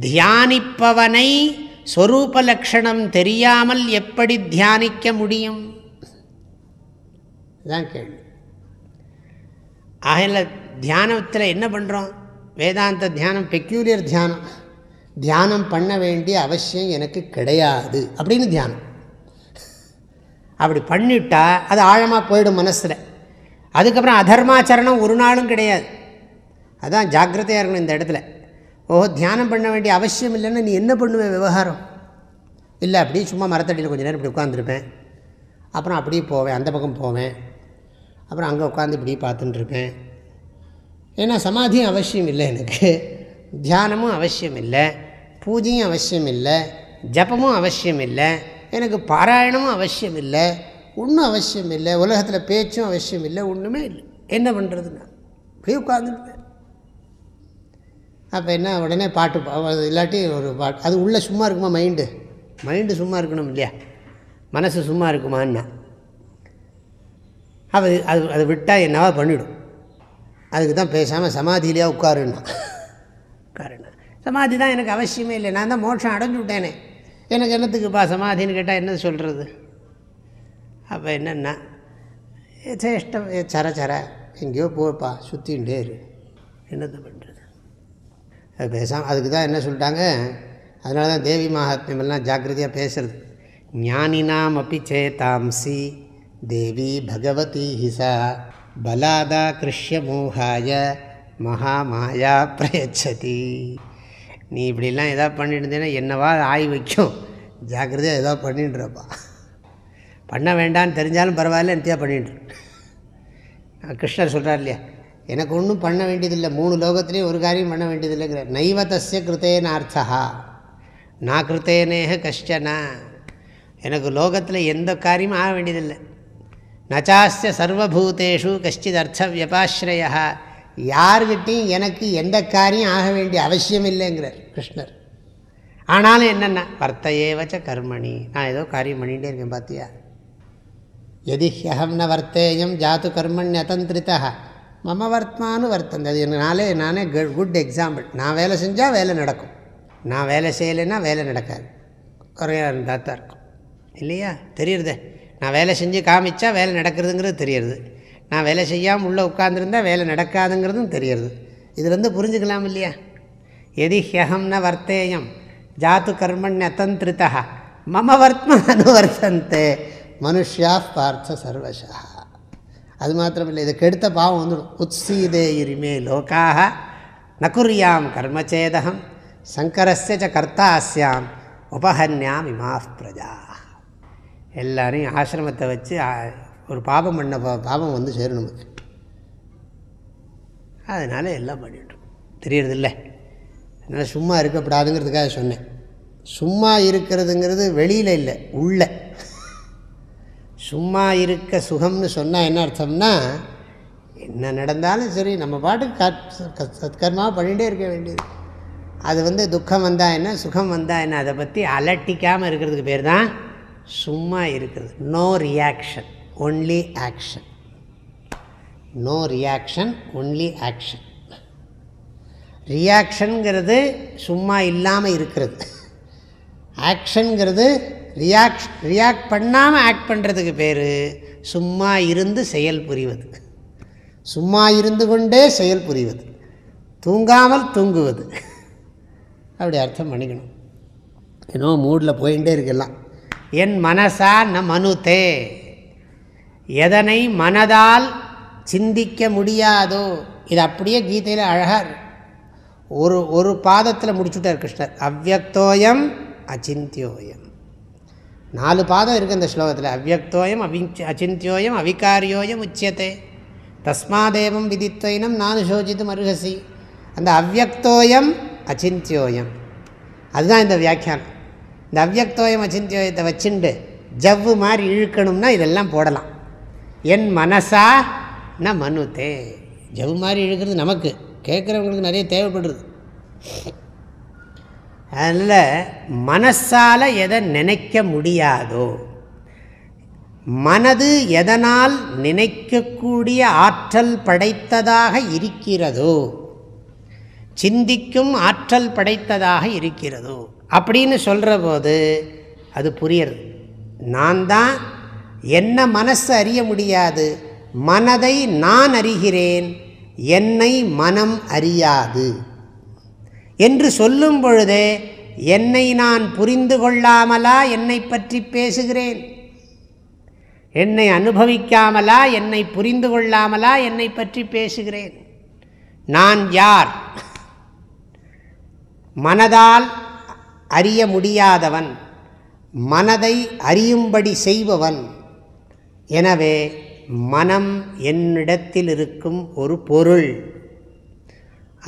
தியானிப்பவனை ஸ்வரூப லக்ஷணம் தெரியாமல் எப்படி தியானிக்க முடியும்? இதுதான் கேள்வி. ஆகல தியானத்தில் என்ன பண்ணுறோம் வேதாந்த தியானம் பெக்யூலியர் தியானம். தியானம் பண்ண வேண்டிய அவசியம் எனக்கு கிடையாது அப்படின்னு தியானம். அப்படி பண்ணிட்டா அது ஆழமாக போயிடும் மனசில். அதுக்கப்புறம் அதர்மாச்சரணம் ஒரு நாளும் கிடையாது. அதுதான் ஜாக்கிரதையாக இருக்கணும் இந்த இடத்துல. ஓஹோ தியானம் பண்ண வேண்டிய அவசியம் இல்லைன்னா நீ என்ன பண்ணுவேன் விவகாரம்? இல்லை அப்படி சும்மா மரத்தடியில் கொஞ்சம் நேரம் இப்படி உட்காந்துருப்பேன் அப்புறம் அப்படியே போவேன் அந்த பக்கம் போவேன். அப்புறம் அங்கே உட்காந்து இப்படி பார்த்துட்டுருப்பேன். ஏன்னா சமாதியும் அவசியம் இல்லை எனக்கு. தியானமும் அவசியம் இல்லை. பூஜையும் அவசியம் இல்லை ஜபமும் அவசியம் இல்லை எனக்கு பாராயணமும் அவசியம் இல்லை ஒன்றும் அவசியம் இல்லை உலகத்தில் பேச்சும் அவசியம் இல்லை ஒன்றுமே இல்லை. என்ன பண்ணுறதுன்னா அப்படியே உட்காந்துருப்பேன் அப்போ என்ன உடனே பாட்டு இல்லாட்டி ஒரு பாட்டு அது உள்ளே சும்மா இருக்குமா மைண்டு மைண்டு சும்மா இருக்கணும் இல்லையா? மனசு சும்மா இருக்குமான்னா? அது அது அதை விட்டால் என்னவா பண்ணிவிடும் அதுக்கு தான் பேசாமல் சமாதியிலேயே உட்காருன்னா. உட்காருண்ணா சமாதி தான் எனக்கு அவசியமே இல்லை. நான் தான் மோட்சம் அடைஞ்சு விட்டேனே. எனக்கு என்னத்துக்குப்பா சமாதின்னு கேட்டால் என்ன சொல்கிறது அப்போ என்னென்னா சேஷ்டம் சர சர எங்கேயோ போப்பா சுற்றின்ண்டே இரு. என்னது பண்ணுறது அது பேசாமல் அதுக்கு தான் என்ன சொல்லிட்டாங்க? அதனால தான் தேவி மகாத்மியமெல்லாம் ஜாக்கிரதையாக பேசுறது. ஞானினாம் அப்பி சேதாம்சி தேவி பகவதி ஹிசா பலாதா கிருஷ்யமோகாய மகாமாயா பிரயச்சதி. நீ இப்படிலாம் எதாவது பண்ணிட்டு இருந்தேன்னா என்னவா ஆய் வைக்கும்? ஜாக்கிரதையாக எதாவது பண்ணிட்டுருப்பா பண்ண வேண்டான்னு தெரிஞ்சாலும் பரவாயில்ல நித்தியாக பண்ணிட்டு கிருஷ்ணர் சொல்கிறார் இல்லையா? எனக்கு ஒன்றும் பண்ண வேண்டியதில்லை. மூணு லோகத்துலேயும் ஒரு காரியம் பண்ண வேண்டியதில்லைங்கிற நைவ தஸ்ய கிருத்தேன அர்த்தா நான் கிருத்தேனேக கஷ்டனா எனக்கு லோகத்தில் எந்த காரியமும் ஆக வேண்டியதில்லை. நச்சாஸ்ய சர்வபூதேஷு கஷ்டித் அர்த்த வியபாஸ்ரயா யார்கிட்டையும் எனக்கு எந்த காரியம் ஆக வேண்டிய அவசியம் இல்லைங்கிறார் கிருஷ்ணர். ஆனாலும் என்னென்ன வர்த்தையே வச்ச கர்மணி. நான் ஏதோ காரியம் பண்ணிகிட்டே இருக்கேன் பார்த்தியா எதி ஹியகம் ந வர்த்தேயம் ஜாத்து கர்மண் அத்தந்திரிதா மம வர்த்மானு வர்த்தந்த. அது நாளே நானே குட் எக்ஸாம்பிள் நான் வேலை செஞ்சால் வேலை நடக்கும். நான் வேலை செய்யலைன்னா வேலை நடக்காது. குறையாக இருந்தால் தான் இருக்கும். இல்லையா? தெரியுறதே. நான் வேலை செஞ்சு காமிச்சா வேலை நடக்கிறதுங்கிறது தெரியறது. நான் வேலை செய்யாமல் உள்ளே உட்காந்துருந்தா வேலை நடக்காதுங்கிறதும் தெரியறது. இதுலேருந்து புரிஞ்சுக்கலாம் இல்லையா? எதி ஹியகம்ன வர்த்தேயம் ஜாத்து கர்மன் அத்தந்திரிதா மம வர்த்ம அனுவர்த்தந்தே மனுஷா பார்த்த சர்வசா அது மாத்திரமில்லை இதை கெடுத்த பாவம் வந்துடும். உத்சீதே இருமே லோக்காக நகுரியாம் கர்மச்சேதகம் சங்கரஸ்ய ச கர்த்தாஸ்யாம். உபஹன்யாம் இமா பிரஜா எல்லாரையும் ஆசிரமத்தை வச்சு ஒரு பாபம் பண்ண பாபம் வந்து சேரும் நமக்கு அதனால் எல்லாம் பண்ணிட்டோம் தெரியறதில்ல. அதனால் சும்மா இருக்கப்படாதுங்கிறதுக்காக சொன்னேன். சும்மா இருக்கிறதுங்கிறது வெளியில் இல்லை உள்ள. சும்மா இருக்க சுகம்னு சொன்னால் என்ன அர்த்தம்னா என்ன நடந்தாலும் சரி நம்ம பாட்டுக்கு சத்கர்மாவை பண்ணிகிட்டே இருக்க வேண்டியது. அது வந்து துக்கம் வந்தால் என்ன சுகம் வந்தால் என்ன அதை பற்றி அலட்டிக்காமல் இருக்கிறதுக்கு பேர் தான் சும்மா இருக்கிறது. No reaction only action no reaction only action ரியாக்ஷனுங்கிறது சும்மா இல்லாமல் இருக்கிறது. ஆக்ஷனுங்கிறது ரியாக்ஷ் ரியாக்ட் பண்ணாமல் ஆக்ட் பண்ணுறதுக்கு பேர் சும்மா இருந்து செயல் புரிவது. சும்மா இருந்து கொண்டே செயல் புரிவது. தூங்காமல் தூங்குவது. அப்படி அர்த்தம் பண்ணிக்கணும். இன்னும் மூடில் போயிட்டே இருக்கலாம். என் மனசா ந மனுதே எதனை மனதால் சிந்திக்க முடியாதோ இது அப்படியே கீதையில் அழகாக ஒரு ஒரு பாதத்தில் முடிச்சுட்டார் கிருஷ்ணர். அவ்வக்தோயம் அச்சிந்தியோயம். நாலு பாதம் இருக்குது இந்த ஸ்லோகத்தில். அவ்வக்தோயம் அவி அச்சிந்தியோயம் அவிகாரியோயம் உச்சியத்தை தஸ்மாதேவம் விதித்வைனம் நான் சோஜித்தும் அருகசி அந்த அவ்வக்தோயம் அச்சிந்தியோயம். அதுதான் இந்த வியாக்கியானம். இந்த அவ்வக்தோயம் அச்சிந்தியோயத்தை வச்சுண்டு ஜவ்வு மாதிரி இழுக்கணும்னா இதெல்லாம் போடலாம். என் மனசா? ந மனுத்தே ஜவு மாதிரி இழுக்கிறது நமக்கு. கேட்குறவங்களுக்கு நிறைய தேவைப்படுறது அதில் மனசால் எதை நினைக்க முடியாதோ மனது எதனால் நினைக்கக்கூடிய ஆற்றல் படைத்ததாக இருக்கிறதோ சிந்திக்கும் ஆற்றல் படைத்ததாக இருக்கிறதோ அப்படின்னு சொல்கிற போது அது புரியறது. நான் தான் என்ன மனசு அறிய முடியாது? மனதை நான் அறிகிறேன். என்னை மனம் அறியாது. என்று சொல்லும் பொழுதே என்னை நான் புரிந்து கொள்ளாமலா என்னை பற்றி பேசுகிறேன்? என்னை அனுபவிக்காமலா என்னை புரிந்து கொள்ளாமலா என்னை பற்றி பேசுகிறேன்? நான் யார்? மனதால் அறிய முடியாதவன் மனதை அறியும்படி செய்பவன் எனவே மனம் என்னிடத்தில் இருக்கும் ஒரு பொருள்.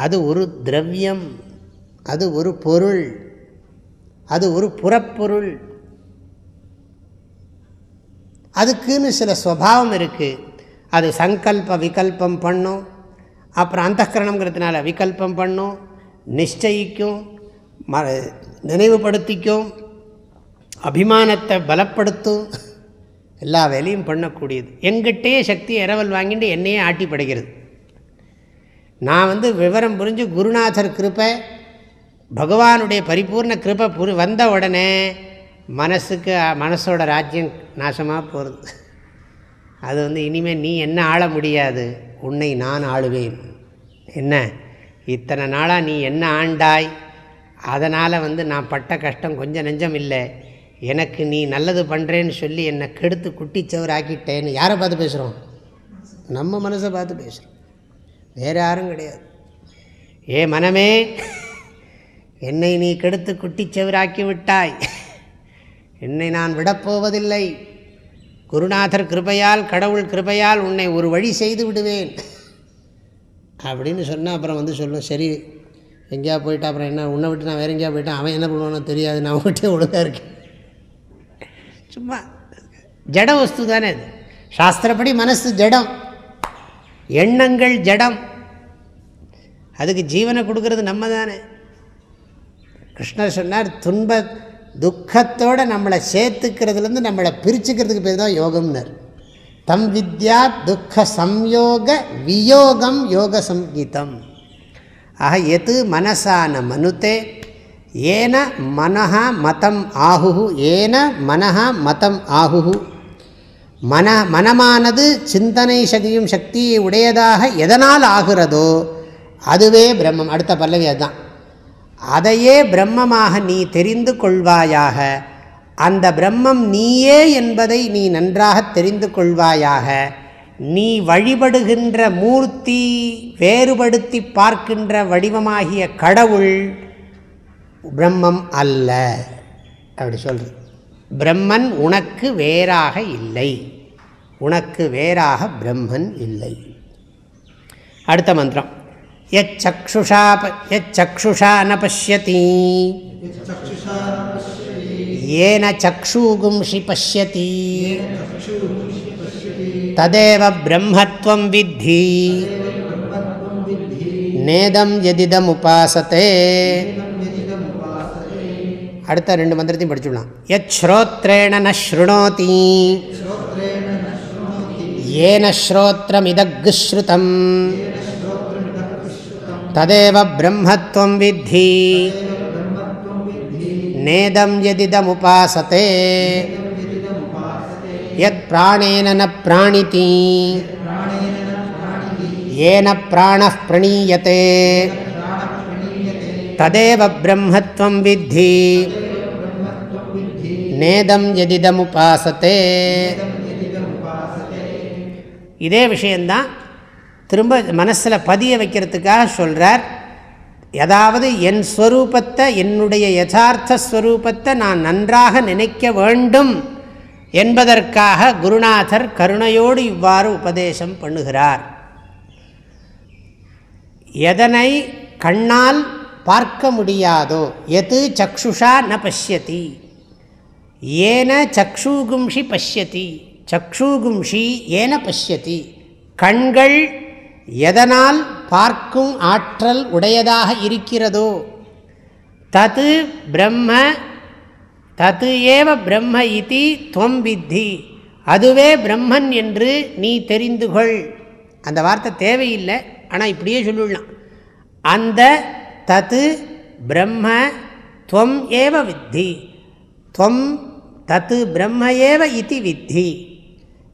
அது ஒரு திரவியம் அது ஒரு பொருள் அது ஒரு புறப்பொருள். அதுக்குன்னு சில சுவாவம் இருக்குது அது சங்கல்ப விகல்பம் பண்ணும். அப்புறம் அந்தகரணங்கிறதுனால விகல்பம் பண்ணும் நிச்சயிக்கும் ம நினைவுபடுத்திக்கும் அபிமானத்தை பலப்படுத்தும். எல்லா வேலையும் பண்ணக்கூடியது. எங்கிட்டே சக்தி இரவல் வாங்கிட்டு என்னையே ஆட்டி படைக்கிறது. நான் வந்து விவரம் புரிஞ்சு குருநாதர் கிருப்பை பகவானுடைய பரிபூர்ண கிருப்பை புரி வந்த உடனே மனசுக்கு மனசோட ராஜ்யம் நாசமாக போகிறது அது வந்து இனிமேல் நீ என்ன ஆள முடியாது உன்னை நான் ஆளுவேன். என்ன? இத்தனை நாளாக நீ என்ன ஆண்டாய்? அதனால் வந்து நான் பட்ட கஷ்டம் கொஞ்சம் நெஞ்சம் இல்லை. எனக்கு நீ நல்லது பண்ணுறேன்னு சொல்லி என்னை கெடுத்து குட்டிச்சவர் ஆக்கிட்டேன்னு யாரை பார்த்து பேசுகிறோம் நம்ம மனசை பார்த்து பேசுகிறோம் வேறு யாரும் கிடையாது. ஏ மனமே என்னை நீ கெடுத்து குட்டிச்சவராக்கி விட்டாய். என்னை நான் விடப்போவதில்லை குருநாதர் கிருபையால் கடவுள் கிருபையால் உன்னை ஒரு வழி செய்து விடுவேன். அப்படின்னு சொன்னால் அப்புறம் வந்து சொல்லும். சரி எங்கேயா போயிட்டா அப்புறம் என்ன? உன்னை விட்டு நான் வேறு எங்கேயா போயிட்டேன்? அவன் என்ன பண்ணுவானோ தெரியாது. நான் அவங்ககிட்டே ஒழுங்காக இருக்கேன். சும்மா. ஜட வஸ்து தானே அது? சாஸ்திரப்படி மனசு ஜடம். எண்ணங்கள் ஜடம். அதுக்கு ஜீவனை கொடுக்கறது நம்ம தானே. கிருஷ்ணர் சொன்னார் துன்ப துக்கத்தோடு நம்மளை சேர்த்துக்கிறதுலேருந்து நம்மளை பிரிச்சுக்கிறதுக்கு பேர் தான் யோகம்னர். தம் வித்யா துக்க சம்யோக வியோகம் யோக சங்கீதம் ஆக எது மனசான மனுத்தே ஏன மனஹா மதம் ஆகு ஏன மனஹா மதம் ஆகு மன மனமானது சிந்தனை சக்தியும் சக்தியை உடையதாக எதனால் ஆகிறதோ அதுவே பிரம்மம். அடுத்த பல்லவி அதுதான். அதையே பிரம்மமாக நீ தெரிந்து கொள்வாயாக அந்த பிரம்மம் நீயே என்பதை நீ நன்றாக தெரிந்து கொள்வாயாக நீ வழிபடுகின்ற மூர்த்தி வேறுபடுத்தி பார்க்கின்ற வடிவமாகிய கடவுள் பிரம்மம் அல்ல. அப்படி சொல்கிறது பிரம்மன் உனக்கு வேறாக இல்லை. உனக்கு வேறாக பிரம்மன் இல்லை. அடுத்த மந்திரம். எச்சுஷா எச்சுஷா ந பசியதி ஏன சக்ஷூகும்ஷி பசியதி ததேவ பிரம்மத்வம் வித்தி. நேதம் எதிதம் அடுத்த ரெண்டு மந்திரத்தையும் படிச்சுடலாம். யத் ஸ்ரோத்ரேண ந ஸ்ருணோதி. ஏன ஸ்ரோத்திரமிதக்ஸ்ருதம் ததேவ பிரம்மத்வம் வித்தி. நேதம் எதிதமுபாசத்தே யத் பிராணேன ந பிராணிதி. ஏன பிராண பிரணீயத்தே ததேவ பிரம்மத்வம் வித்தி நேதம் எதிதமுபாசத்தே இதே விஷயந்தான் திரும்ப மனசில் பதிய வைக்கிறதுக்காக சொல்கிறார் ஏதாவது என் ஸ்வரூபத்தை என்னுடைய யதார்த்த ஸ்வரூபத்தை நான் நன்றாக நினைக்க வேண்டும் என்பதற்காக குருநாதர் கருணையோடு இவ்வாறு உபதேசம் பண்ணுகிறார். எதனை கண்ணால் பார்க்க முடியாதோ? எது சக்ஷுஷா ந பசியதி ஏன சக்ஷூகும்ஷி பசியதி சக்ஷூகும்ஷி ஏன பசியதி கண்கள் எதனால் பார்க்கும் ஆற்றல் உடையதாக இருக்கிறதோ? தது பிரம்ம தது ஏவ பிரம்ம இதி துவம் வித்தி. அதுவே பிரம்மன் என்று நீ தெரிந்து கொள் அந்த வார்த்தை தேவையில்லை. ஆனால் இப்படியே சொல்லிடலாம். அந்த தத்து பிரம்ம துவம் ஏவ வித்தி. துவம் தத்து பிரம்ம ஏவ இதி வித்தி.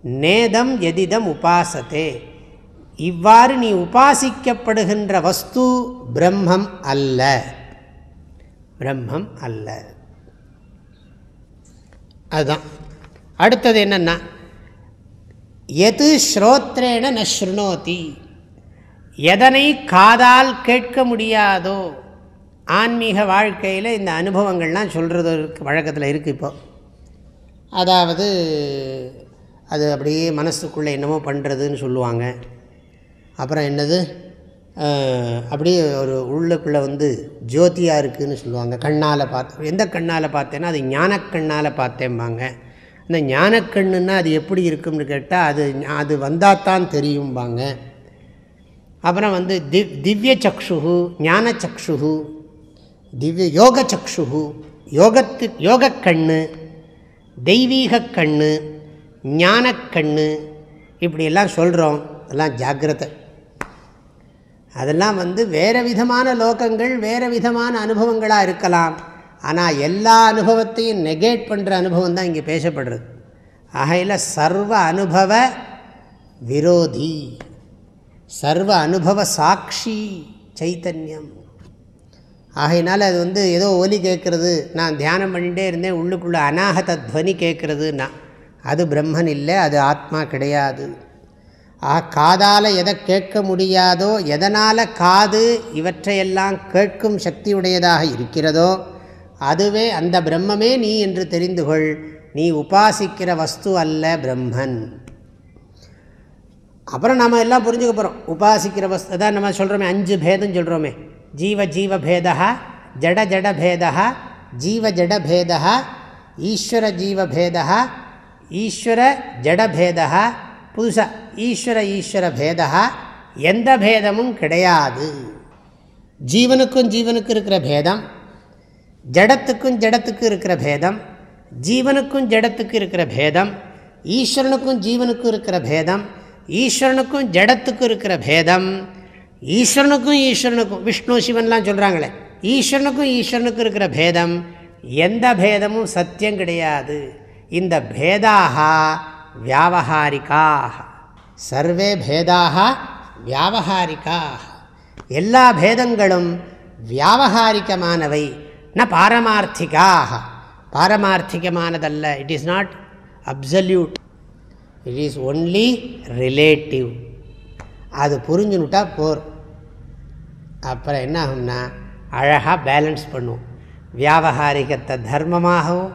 நேதம் எதிதம் உபாசத்தே இவ்வாறு நீ உபாசிக்கப்படுகின்ற வஸ்து பிரம்மம் அல்ல. பிரம்மம் அல்ல. அதுதான். அடுத்தது என்னென்னா எது ஸ்ரோத்ரேன ந ஸ்ருணோதி. எதனை காதால் கேட்க முடியாதோ ஆன்மீக வாழ்க்கையில் இந்த அனுபவங்கள்லாம் சொல்கிறது வழக்கத்தில் இருக்குது இப்போது அதாவது அது அப்படியே மனசுக்குள்ளே என்னமோ பண்ணுறதுன்னு சொல்லுவாங்க. அப்புறம் என்னது? அப்படியே ஒரு உள்ளுக்குள்ளே வந்து ஜோதியாக இருக்குதுன்னு சொல்லுவாங்க. கண்ணால் பார்த்து எந்த கண்ணால் பார்த்தேன்னா அது ஞானக்கண்ணால் பார்த்தேம்பாங்க. அந்த ஞானக்கண்ணுன்னா அது எப்படி இருக்கும்னு கேட்டால் அது அது வந்தால் தான் தெரியும்பாங்க. அப்புறம் வந்து திவ் திவ்ய சக்ஷு ஞான சக்ஷு திவ்ய யோக சக்ஷு யோகத்து யோகக்கண்ணு தெய்வீக கண்ணு ஞானக்கண்ணு இப்படியெல்லாம் சொல்கிறோம் அதெல்லாம் ஜாக்கிரதை. அதெல்லாம் வந்து வேறு விதமான லோகங்கள் வேறு விதமான அனுபவங்களாக இருக்கலாம். ஆனால் எல்லா அனுபவத்தையும் நெகேட் பண்ணுற அனுபவம் தான் இங்கே பேசப்படுறது. ஆகையில் சர்வ அனுபவ விரோதி. சர்வ அனுபவ சாட்சி சைத்தன்யம். ஆகையினால் அது வந்து ஏதோ ஒலி கேட்குறது. நான் தியானம் பண்ணிகிட்டே இருந்தேன். உள்ளுக்குள்ளே அநாகத துவனி கேட்குறதுன்னா அது பிரம்மன் இல்லை அது ஆத்மா கிடையாது. ஆ காதால் எதை கேட்க முடியாதோ எதனால் காது இவற்றையெல்லாம் கேட்கும் சக்தியுடையதாக இருக்கிறதோ அதுவே அந்த பிரம்மமே நீ என்று தெரிந்து கொள். நீ உபாசிக்கிற வஸ்து அல்ல பிரம்மன். அப்புறம் நம்ம எல்லாம் புரிஞ்சுக்க போகிறோம் உபாசிக்கிற வஸ்து அதான் நம்ம சொல்கிறோமே அஞ்சு பேதம் சொல்கிறோமே ஜீவ ஜீவ பேதா ஜட ஜட பேதா ஜீவ ஜட பேதா ஈஸ்வர ஜீவ பேதா ஈஸ்வர ஜட பேதா புதுசாக ஈஸ்வர ஈஸ்வர பேதா எந்த பேதமும் கிடையாது. ஜீவனுக்கும் ஜீவனுக்கு இருக்கிற பேதம் ஜடத்துக்கும் ஜடத்துக்கு இருக்கிற பேதம் ஜீவனுக்கும் ஜடத்துக்கு இருக்கிற பேதம் ஈஸ்வரனுக்கும் ஜீவனுக்கும் இருக்கிற பேதம் ஈஸ்வரனுக்கும் ஜடத்துக்கும் இருக்கிற பேதம். ஈஸ்வரனுக்கும் ஈஸ்வரனுக்கும் விஷ்ணு சிவன்லாம் சொல்கிறாங்களே ஈஸ்வரனுக்கும் ஈஸ்வரனுக்கும் இருக்கிற பேதம். எந்த பேதமும் சத்தியம் கிடையாது. இந்த பேதாக வியாபகாரிக்காக சர்வே பேதாக வியாபகாரிக்காக எல்லா பேதங்களும் வியாபகாரிகமானவை ந பாரமார்த்திகாக பாரமார்த்திகமானதல்ல it is not absolute it is only relative அது புரிஞ்சுன்னுட்டா போர். அப்புறம் என்ன ஆகும்னா அழகாக பேலன்ஸ் பண்ணுவோம் வியாபகாரிகத்தை தர்மமாகவும்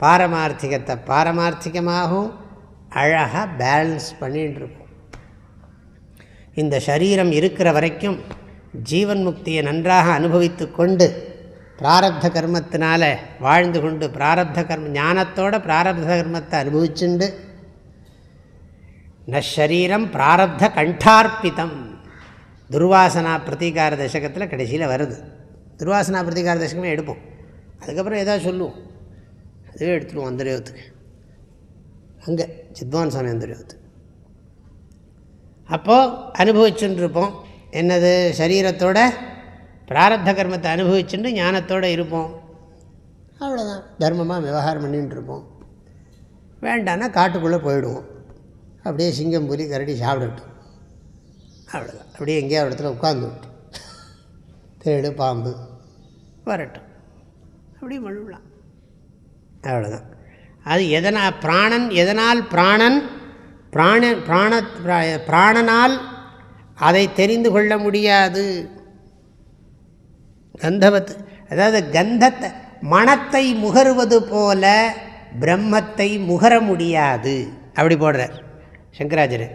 பாரமார்த்திகத்தை பாரமார்த்திகமாகவும் அழகாக பேலன்ஸ் பண்ணிகிட்டு இருக்கும் இந்த சரீரம் இருக்கிற வரைக்கும் ஜீவன் முக்தியை நன்றாக அனுபவித்து கொண்டு பிராரப்த கர்மத்தினால வாழ்ந்து கொண்டு பிராரப்த கர்ம ஞானத்தோட பிராரப்த கர்மத்தை அனுபவிச்சுண்டு நரீரம் பிராரப்த கண்டார்ப்பிதம். துர்வாசனா பிரதீகார தசகத்தில் கடைசியில் வருது. துர்வாசனா பிரதீகார தசகமே எடுப்போம். அதுக்கப்புறம் ஏதாவது சொல்லுவோம். அதுவே எடுத்துருவோம் அந்தரயோகத்துக்கு அங்கே சித்வான் சாமி அந்தரயோகத்துக்கு அப்போது அனுபவிச்சுன்னு இருப்போம் என்னது? சரீரத்தோட பிராரப்த கர்மத்தை அனுபவிச்சுட்டு ஞானத்தோடு இருப்போம். அவ்வளோதான் தர்மமாக விவகாரம் பண்ணிகிட்டு இருப்போம் வேண்டான்னா காட்டுக்குள்ளே போயிடுவோம். அப்படியே சிங்கம் புலி கரடி சாப்பிடட்டும் அவ்வளோதான் அப்படியே எங்கேயோ இடத்துல உட்காந்து விட்டு தேடு பாம்பு. வரட்டும். அப்படியே மழுவலாம். அவ்வளோதான் அது எதனால் பிராணன் எதனால் பிராணன் பிராண பிராண பிராணனால் அதை தெரிந்து கொள்ள முடியாது. கந்தவத்து அதாவது கந்தத்தை மனத்தை முகருவது போல பிரம்மத்தை முகர முடியாது. அப்படி போடுறார். சங்கராஜர்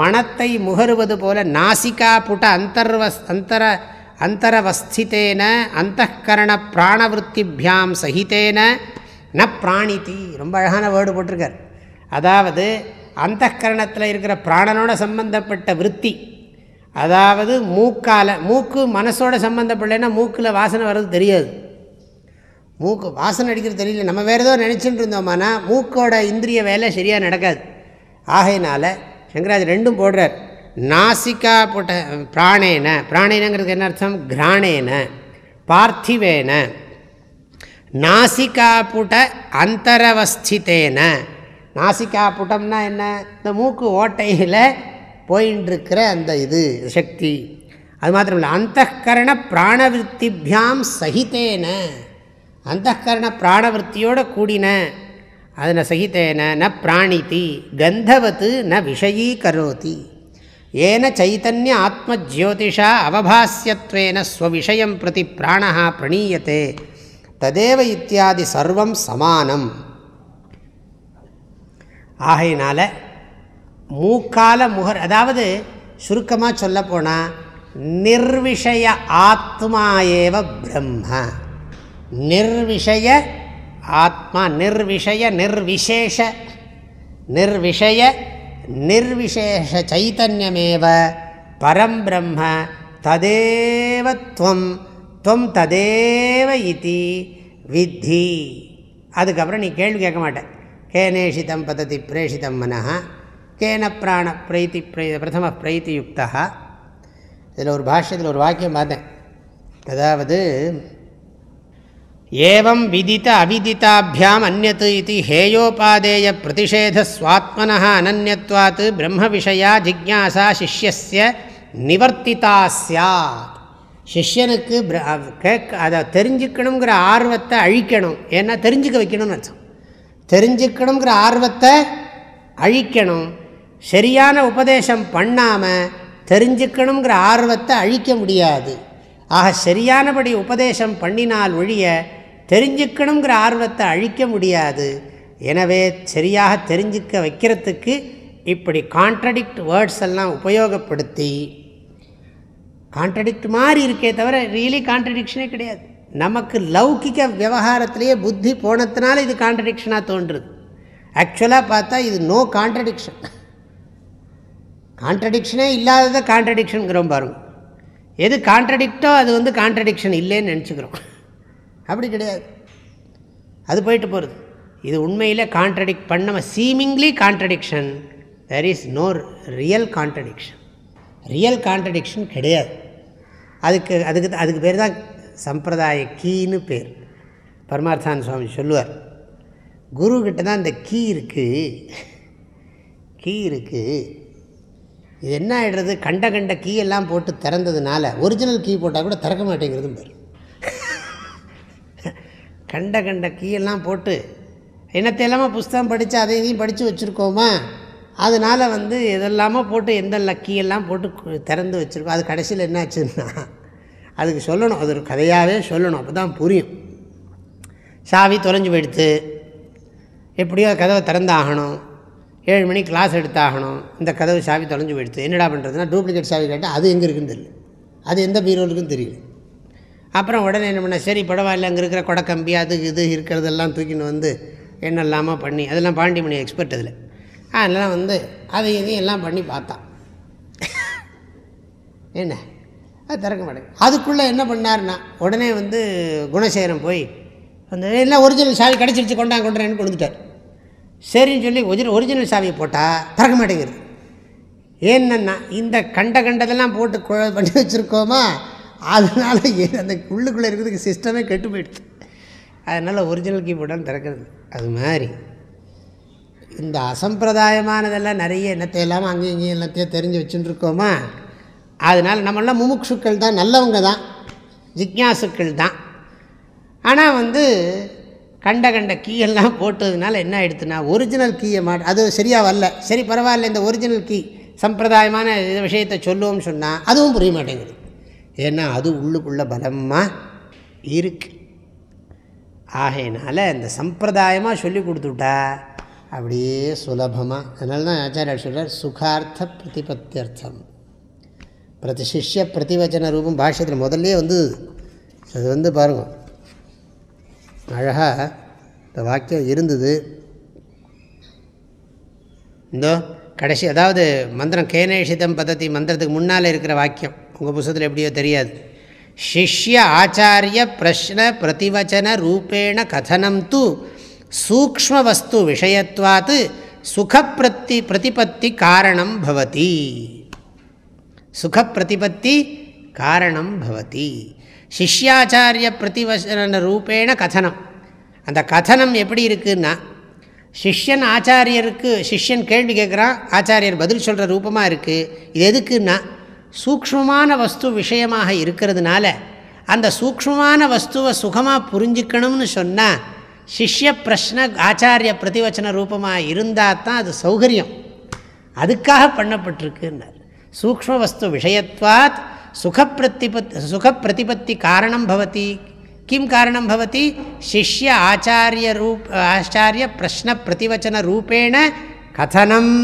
மனத்தை முகருவது போல நாசிகா புட்ட அந்தர்வஸ் அந்தர அந்தரவஸ்தித்தேன அந்தகரண பிராணவருத்திபியாம் சகித்தேன ந பிராணிதி. ரொம்ப அழகான வேர்டு போட்டிருக்கார். அதாவது அந்த கரணத்தில் இருக்கிற பிராணனோட சம்பந்தப்பட்ட விற்பி அதாவது மூக்கால் மூக்கு மனசோட சம்மந்தப்படலைன்னா மூக்கில் வாசனை வர்றது தெரியாது. மூக்கு வாசனை அடிக்கிறது தெரியல. நம்ம வேறு ஏதோ நினச்சிட்டு இருந்தோம்னா மூக்கோட இந்திரிய வேலை சரியாக நடக்காது. ஆகையினால் சங்கராஜ் ரெண்டும் போடுறார். நாசிகா புட்ட பிராணேன பிராணேனங்கிறது என்ன அர்த்தம்? கிராணேன பார்த்திவேன. நாசிகா புட்ட அந்தரவஸ்தித்தேன நாசிகா புட்டம்னா என்ன? இந்த மூக்கு ஓட்டையில் போயின்ட்டுருக்கிற அந்த இது சக்தி. அது மாத்திரம் இல்லை அந்தகரண பிராணவிற்த்திபியாம் சகித்தேன அந்தகரண பிராணவருத்தியோடு கூடின அதில் சகித்தேன ந பிராணிதி கந்தவத்து ந விஷயீகரோதி. ஏன சைத்தன்ய ஆத்மஜோதிஷா அவபாசியத்வேன ஸ்வவிஷயம் பிரதி பிராணா பிரணீயத்தே ததேவ இத்தியாதி சர்வம் சமானம். ஆகையினால் மூக்கால முகர் அதாவது சுருக்கமாக சொல்லப்போனால் நிர்விஷய ஆத்மா ஏவ பிரம்ம. நிர்விஷய ஆத்மா நிர்விஷய நிர்விசேஷ நிர்விஷய நிர்விசேஷ சைத்தன்யமேவ. பரம் பிரம்ம ததேவ துவம் துவம் ததேவ இதி வித்தி. அதுக்கப்புறம் நீ கேள்வி கேட்க மாட்டேன் கேனேஷிதம் பததி பிரேஷிதம் மனஹா கேன பிராண பிரைத்தி பிரை பிரதம பிரைத்தி யுக்தா இதில் ஒரு பாஷ்யத்தில் ஒரு வாக்கியம் பார்த்தேன். அதாவது ஏவம் விதித்த அவிதித்தாபியாம் அந்நத்து இது ஹேயோபாதேய பிரதிஷேதஸ்வாத்மன அனநியத்வாத் பிரம்ம விஷயா ஜிக்யாசா சிஷ்யஸ்ய நிவர்த்திதா சாத் சிஷ்யனுக்கு கேட்க அதை தெரிஞ்சுக்கணுங்கிற ஆர்வத்தை அழிக்கணும். ஏன்னா தெரிஞ்சுக்க வைக்கணும்னு அர்த்தம். தெரிஞ்சுக்கணுங்கிற ஆர்வத்தை அழிக்கணும். சரியான உபதேசம் பண்ணாமல் தெரிஞ்சுக்கணுங்கிற ஆர்வத்தை அழிக்க முடியாது. ஆக சரியானபடி உபதேசம் பண்ணினால் ஒழிய தெரிஞ்சுக்கணுங்கிற ஆர்வத்தை அழிக்க முடியாது. எனவே சரியாக தெரிஞ்சுக்க வைக்கிறதுக்கு இப்படி கான்ட்ரடிக்ட் வேர்ட்ஸ் எல்லாம் உபயோகப்படுத்தி கான்ட்ரடிக்ட் மாதிரி இருக்கே தவிர ரியலி கான்ட்ரடிக்ஷனே கிடையாது. நமக்கு லௌகிக்க விவகாரத்திலேயே புத்தி போனதுனால இது கான்ட்ரடிக்ஷனாக தோன்றுறது ஆக்சுவலாக பார்த்தா இது நோ கான்ட்ரடிக்ஷன் கான்ட்ரடிக்ஷனே இல்லாததை கான்ட்ரடிக்ஷனுங்கிறோம் பாருங்கள் எது கான்ட்ரடிக்டோ அது வந்து கான்ட்ரடிக்ஷன் இல்லைன்னு நினச்சிக்கிறோம். அப்படி கிடையாது. அது போயிட்டு போகிறது இது உண்மையில் கான்ட்ரடிக்ட் பண்ண seemingly contradiction there is no real contradiction real contradiction கிடையாது. அதுக்கு அதுக்கு அதுக்கு பேர் தான் சம்பிரதாய கீன்னு பேர். பரமார்த்தான் சுவாமி சொல்லுவார். குருக்கிட்ட தான் இந்த கீ இருக்குது கீ இருக்குது இது என்ன ஆகிடுறது கண்ட கண்ட கீ எல்லாம் போட்டு திறந்ததுனால ஒரிஜினல் கீ போட்டால் கூட திறக்க மாட்டேங்கிறதும் பேர். கண்ட கண்ட கீயெல்லாம் போட்டு என்னத்தை இல்லாமல் புஸ்தகம் படித்து அதை இதையும் படித்து வச்சுருக்கோமா? அதனால் வந்து இதெல்லாமோ போட்டு எந்த லக்கியெல்லாம் போட்டு திறந்து வச்சுருக்கோம். அது கடைசியில் என்னாச்சுன்னா அதுக்கு சொல்லணும். அது ஒரு கதையாகவே சொல்லணும். அப்போ தான் புரியும். சாவி தொலைஞ்சு போயிடுத்து. எப்படியோ கதவை திறந்தாகணும். ஏழு மணிக்கு கிளாஸ் எடுத்தாகணும். இந்த கதவு சாவி தொலைஞ்சு போயிடுத்து. என்னடா பண்ணுறதுனா டூப்ளிகேட் சாவி கேட்டால் அது எங்கே இருக்குன்னு தெரியல. அது எந்த பீரோல் இருக்குன்னு தெரியல. அப்புறம் உடனே என்ன பண்ண சரி பரவாயில்ல அங்கே இருக்கிற கொடக்கம்பி அது இது இருக்கிறதெல்லாம் தூக்கின்னு வந்து என்ன இல்லாமல் பண்ணி அதெல்லாம் பாண்டிமணி எக்ஸ்பர்ட் அதில். அதெல்லாம் வந்து அதை இதையும் எல்லாம் பண்ணி பார்த்தான் என்ன? அது திறக்க மாட்டேங்குது. அதுக்குள்ளே என்ன பண்ணார்னா உடனே வந்து குணசேகரம் போய் அந்த எல்லாம் ஒரிஜினல் சாவி கிடச்சிருச்சு கொண்டாங்க கொண்டுறேன்னு கொடுத்துட்டார். சரின்னு சொல்லி ஒரிஜினல் ஒரிஜினல் சாவியை போட்டால் திறக்க மாட்டேங்கிறது ஏன்னா இந்த கண்ட கண்டதெல்லாம் போட்டு குழ பண்ணி வச்சுருக்கோமா? அதனால் அந்த உள்ளுக்குள்ளே இருக்கிறதுக்கு சிஸ்டமே கெட்டு போயிடுது அதனால் ஒரிஜினல் கீபோர்டால் திறக்கிறது. அது மாதிரி. இந்த அசம்பிரதாயமானதெல்லாம் நிறைய என்னத்தை இல்லாமல் அங்கேயும் இங்கேயும் எல்லாத்தையும் தெரிஞ்சு வச்சுட்டு இருக்கோமா அதனால் நம்மளாம் முமுட்சுக்கள் தான் நல்லவங்க தான் ஜிக்ஞாசுக்கள் தான். ஆனால் வந்து கண்ட கண்ட கீயெல்லாம் போட்டதுனால என்ன ஆயிடுதுன்னா ஒரிஜினல் கீயை மாட் அது சரியாக வரல. சரி பரவாயில்ல இந்த ஒரிஜினல் கீ சம்பிரதாயமான விஷயத்தை சொல்லுவோம்னு சொன்னால் அதுவும் புரிய மாட்டேங்குது. ஏன்னா அது உள்ளுக்குள்ளே பலமாக இருக்கு. ஆகையினால் இந்த சம்பிரதாயமாக சொல்லி கொடுத்துட்டா அப்படியே சுலபமாக அதனால தான் ஆச்சாரியார் சொல்கிறார் சுகார்த்த பிரதிபத்தியர்த்தம். பிரதி சிஷ்ய பிரதிவச்சன ரூபம் பாஷ்யத்தில் முதல்லே வந்து அது வந்து பாருங்க அழகாக இந்த வாக்கியம் இருந்தது. இந்தோ கடைசி அதாவது மந்திரம் கேனேஷிதம் பதத்தி மந்திரத்துக்கு முன்னால் இருக்கிற வாக்கியம். உங்கள் புஸ்தத்தில் எப்படியோ தெரியாது. சிஷ்ய ஆச்சாரிய பிரஷ்ன பிரதிவச்சன ரூபேண கதனம் தூ சூக்ம வஸ்து விஷயத்வாத் சுகப்பிரத்தி பிரதிபத்தி காரணம் பவதி. சுகப்பிரதிபத்தி காரணம் பவதி. சிஷ்யாச்சாரிய பிரதிவசன ரூபேண கதனம். அந்த கதனம் எப்படி இருக்குன்னா சிஷ்யன் ஆச்சாரியருக்கு சிஷ்யன் கேள்வி கேட்குறான் ஆச்சாரியர் பதில் சொல்கிற ரூபமாக இருக்குது இது எதுக்குன்னா சூக்ஷ்மமான வஸ்து விஷயமாக இருக்கிறதுனால அந்த சூக்ஷ்மமான வஸ்துவை சுகமாக புரிஞ்சுக்கணும்னு சொன்னால் சிஷ்ய பிரஷ்ன ஆச்சாரிய பிரதிவச்சன ரூபமாக இருந்தால் தான் அது சௌகரியம். அதுக்காக பண்ணப்பட்டிருக்குன்னார். சூக்ம வஸ்து விஷயத்வாத் சுகப்பிரதிபத் சுகப்பிரதிபத்தி காரணம் பவதி. கிம் காரணம் பவதி? சிஷ்ய ஆச்சாரிய ரூப் ஆச்சாரிய பிரஷ்ன பிரதிவச்சன ரூபேண கதனம்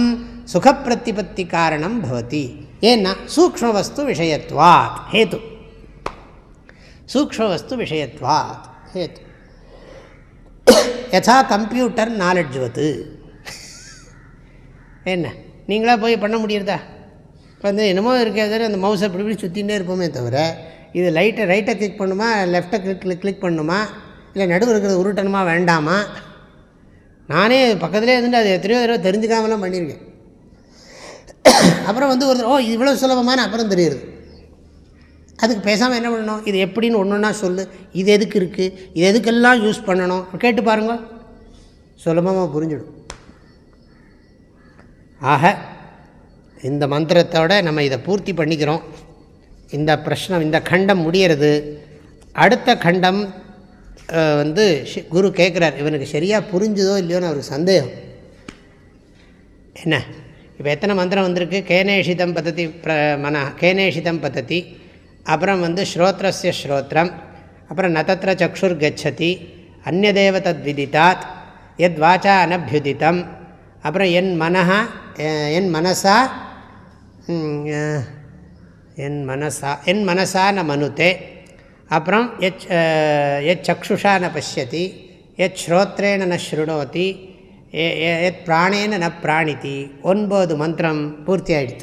சுகப்பிரதிபத்தி காரணம் பவதி. ஏன்னா சூக்ம வஸ்து விஷயத்வாத் ஹேத்து சூக்ம வஸ்து விஷயத்வாத் ஹேத்து யதா கம்ப்யூட்டர் நாலெட்ஜ் வது என்ன நீங்களா போய் பண்ண முடியுறதா இப்போ வந்து என்னமோ இருக்கிறது அந்த மவுஸை இப்படி இப்படி சுற்றிகிட்டே இருப்போமே தவிர இது லைட்டை ரைட்டை கிளிக் பண்ணுமா லெஃப்ட்டை கிளிக் கிளிக் கிளிக் பண்ணுமா இல்லை நடுவில் இருக்கிறது உருட்டணுமா வேண்டாமா நானே பக்கத்துலேயே இருந்துட்டு அது எத்தனையோ தடவை தெரிஞ்சுக்காமலாம் பண்ணியிருக்கேன் அப்புறம் வந்து ஒரு ஓ இது இவ்வளோ சுலபமான அப்புறம் தெரியுது. அதுக்கு பேசாமல் என்ன பண்ணணும்? இது எப்படின்னு ஒன்று ஒன்றா சொல்லு. இது எதுக்கு இருக்குது இது எதுக்கெல்லாம் யூஸ் பண்ணணும்? கேட்டு பாருங்க. சுலபமாக புரிஞ்சிடும். ஆக இந்த மந்திரத்தோட நம்ம இதை பூர்த்தி பண்ணிக்கிறோம். இந்த பிரஷ்னம் இந்த கண்டம் முடியறது. அடுத்த கண்டம் வந்து ஷி- குரு கேட்குறார் இவனுக்கு சரியாக புரிஞ்சுதோ இல்லையோன்னு அவருக்கு சந்தேகம். என்ன? இப்போ எத்தனை மந்திரம் வந்திருக்கு? கேனேஷிதம் பதத்தி பிர மன கேனேஷிதம் பதத்தி அப்புறம் வந்து ஸ்ரோத்ரஸ்ய ஸ்ரோத்திரம் அப்புறம் நதத்திர சக்ஷுர் கச்சதி. அந்நதேவ தத் விதித்தாத் எத் வாச்சா அனபியுதித்தம் அப்புறம் என் மனஹா என் மனசா என் மனசா என் மனசா ந மனுத்தே அப்புறம் எச் எச் சக்ஷுஷா ந பசியதி எச் ஸ்ரோத்ரேண ந ஸ்ருணோதி. எத் பிராணேன ந பிராணிதி. ஒன்பது மந்திரம் பூர்த்தி ஆகிடுது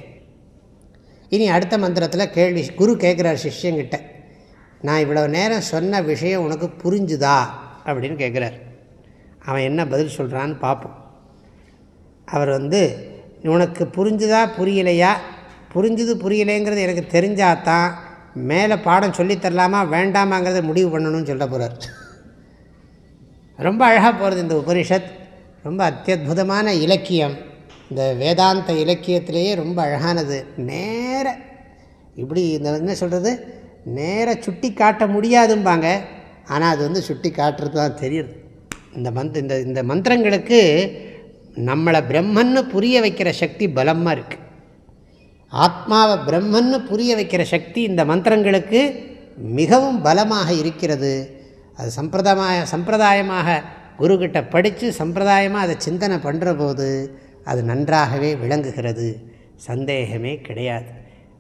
இனி அடுத்த மந்திரத்தில் கேள்வி குரு கேட்குறார் சிஷ்யங்கிட்ட. நான் இவ்வளோ நேரம் சொன்ன விஷயம் உனக்கு புரிஞ்சுதா? அப்படின்னு கேட்குறார். அவன் என்ன பதில் சொல்கிறான்னு பார்ப்போம் அவர் வந்து உனக்கு புரிஞ்சுதா புரியலையா? புரிஞ்சுது புரியலைங்கிறது எனக்கு தெரிஞ்சாதான் மேலே பாடம் சொல்லித் தரலாமா வேண்டாமாங்கிறத முடிவு பண்ணணும்னு சொல்ல போகிறார் ரொம்ப அழகாக போகிறது இந்த உபனிஷத். ரொம்ப அத்தியுதமான இலக்கியம். இந்த வேதாந்த இலக்கியத்திலேயே ரொம்ப அழகானது. நேர இப்படி இந்த என்ன சொல்கிறது நேர சுட்டி காட்ட முடியாதும்பாங்க. ஆனால் அது வந்து சுட்டி காட்டுறது தான் தெரியுது. இந்த மந்த் இந்த இந்த மந்திரங்களுக்கு நம்மளை பிரம்மன்னு புரிய வைக்கிற சக்தி பலமாக இருக்குது ஆத்மாவை பிரம்மன்னு புரிய வைக்கிற சக்தி இந்த மந்திரங்களுக்கு மிகவும் பலமாக இருக்கிறது. அது சம்பிரதமாக சம்பிரதாயமாக குருக்கிட்ட படித்து சம்பிரதாயமாக அதை சிந்தனை பண்ணுற போது அது நன்றாகவே விளங்குகிறது. சந்தேகமே கிடையாது.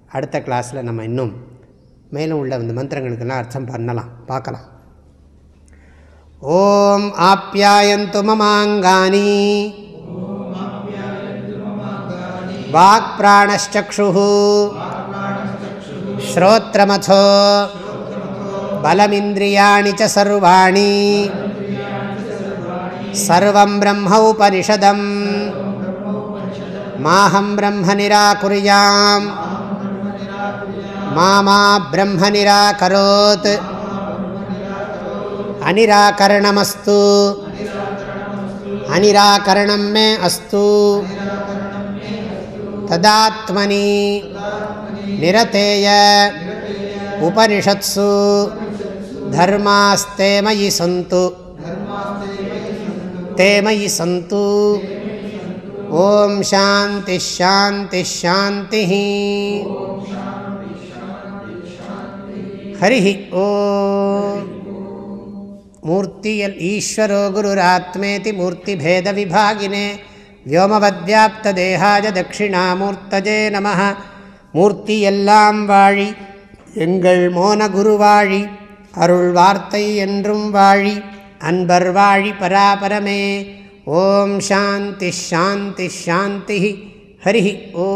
அடுத்த கிளாஸில் நம்ம இன்னும் மேலும் உள்ள இந்த மந்திரங்களுக்கெல்லாம் அர்த்தம் பண்ணலாம். பார்க்கலாம். ஓம் ஆப்யாயந்து மமாங்கானி வாக் பிராணச்சு ஸ்ரோத்ரமதோ. பலமிந்திரியாணி ச சர்வாணி சர்வம் பிரம்ம உபனிஷதம். மாஹம் பிரம்ம நிராகுரியாம். மாமா பிரம்ம நிராகரோத். அனிராகரணமஸ்து. அனிராகரணம் மே அஸ்து. ததாத்மனி நிரதேய உபனிஷத்சு. தர்மாஸ்தே தேமயி சந்து ஓம் சாந்தி ஷாந்தி ஷாந்தி ஹரி ஓ மூர்த்தியல் ஈஸ்வரோ குருராத்மேதி மூர்த்தி பேத விபாகினே வியோமவத்யாப்தேகாய தட்சிணாமூர்த்தஜே நம மூர்த்தி எல்லாம் வாழி எங்கள் மோன அருள் வார்த்தை என்றும் வாழி அன்பர் வாழி பராபரமே ஓம் சாந்தி ஷாந்தி ஷாந்தி ஹரி ஓ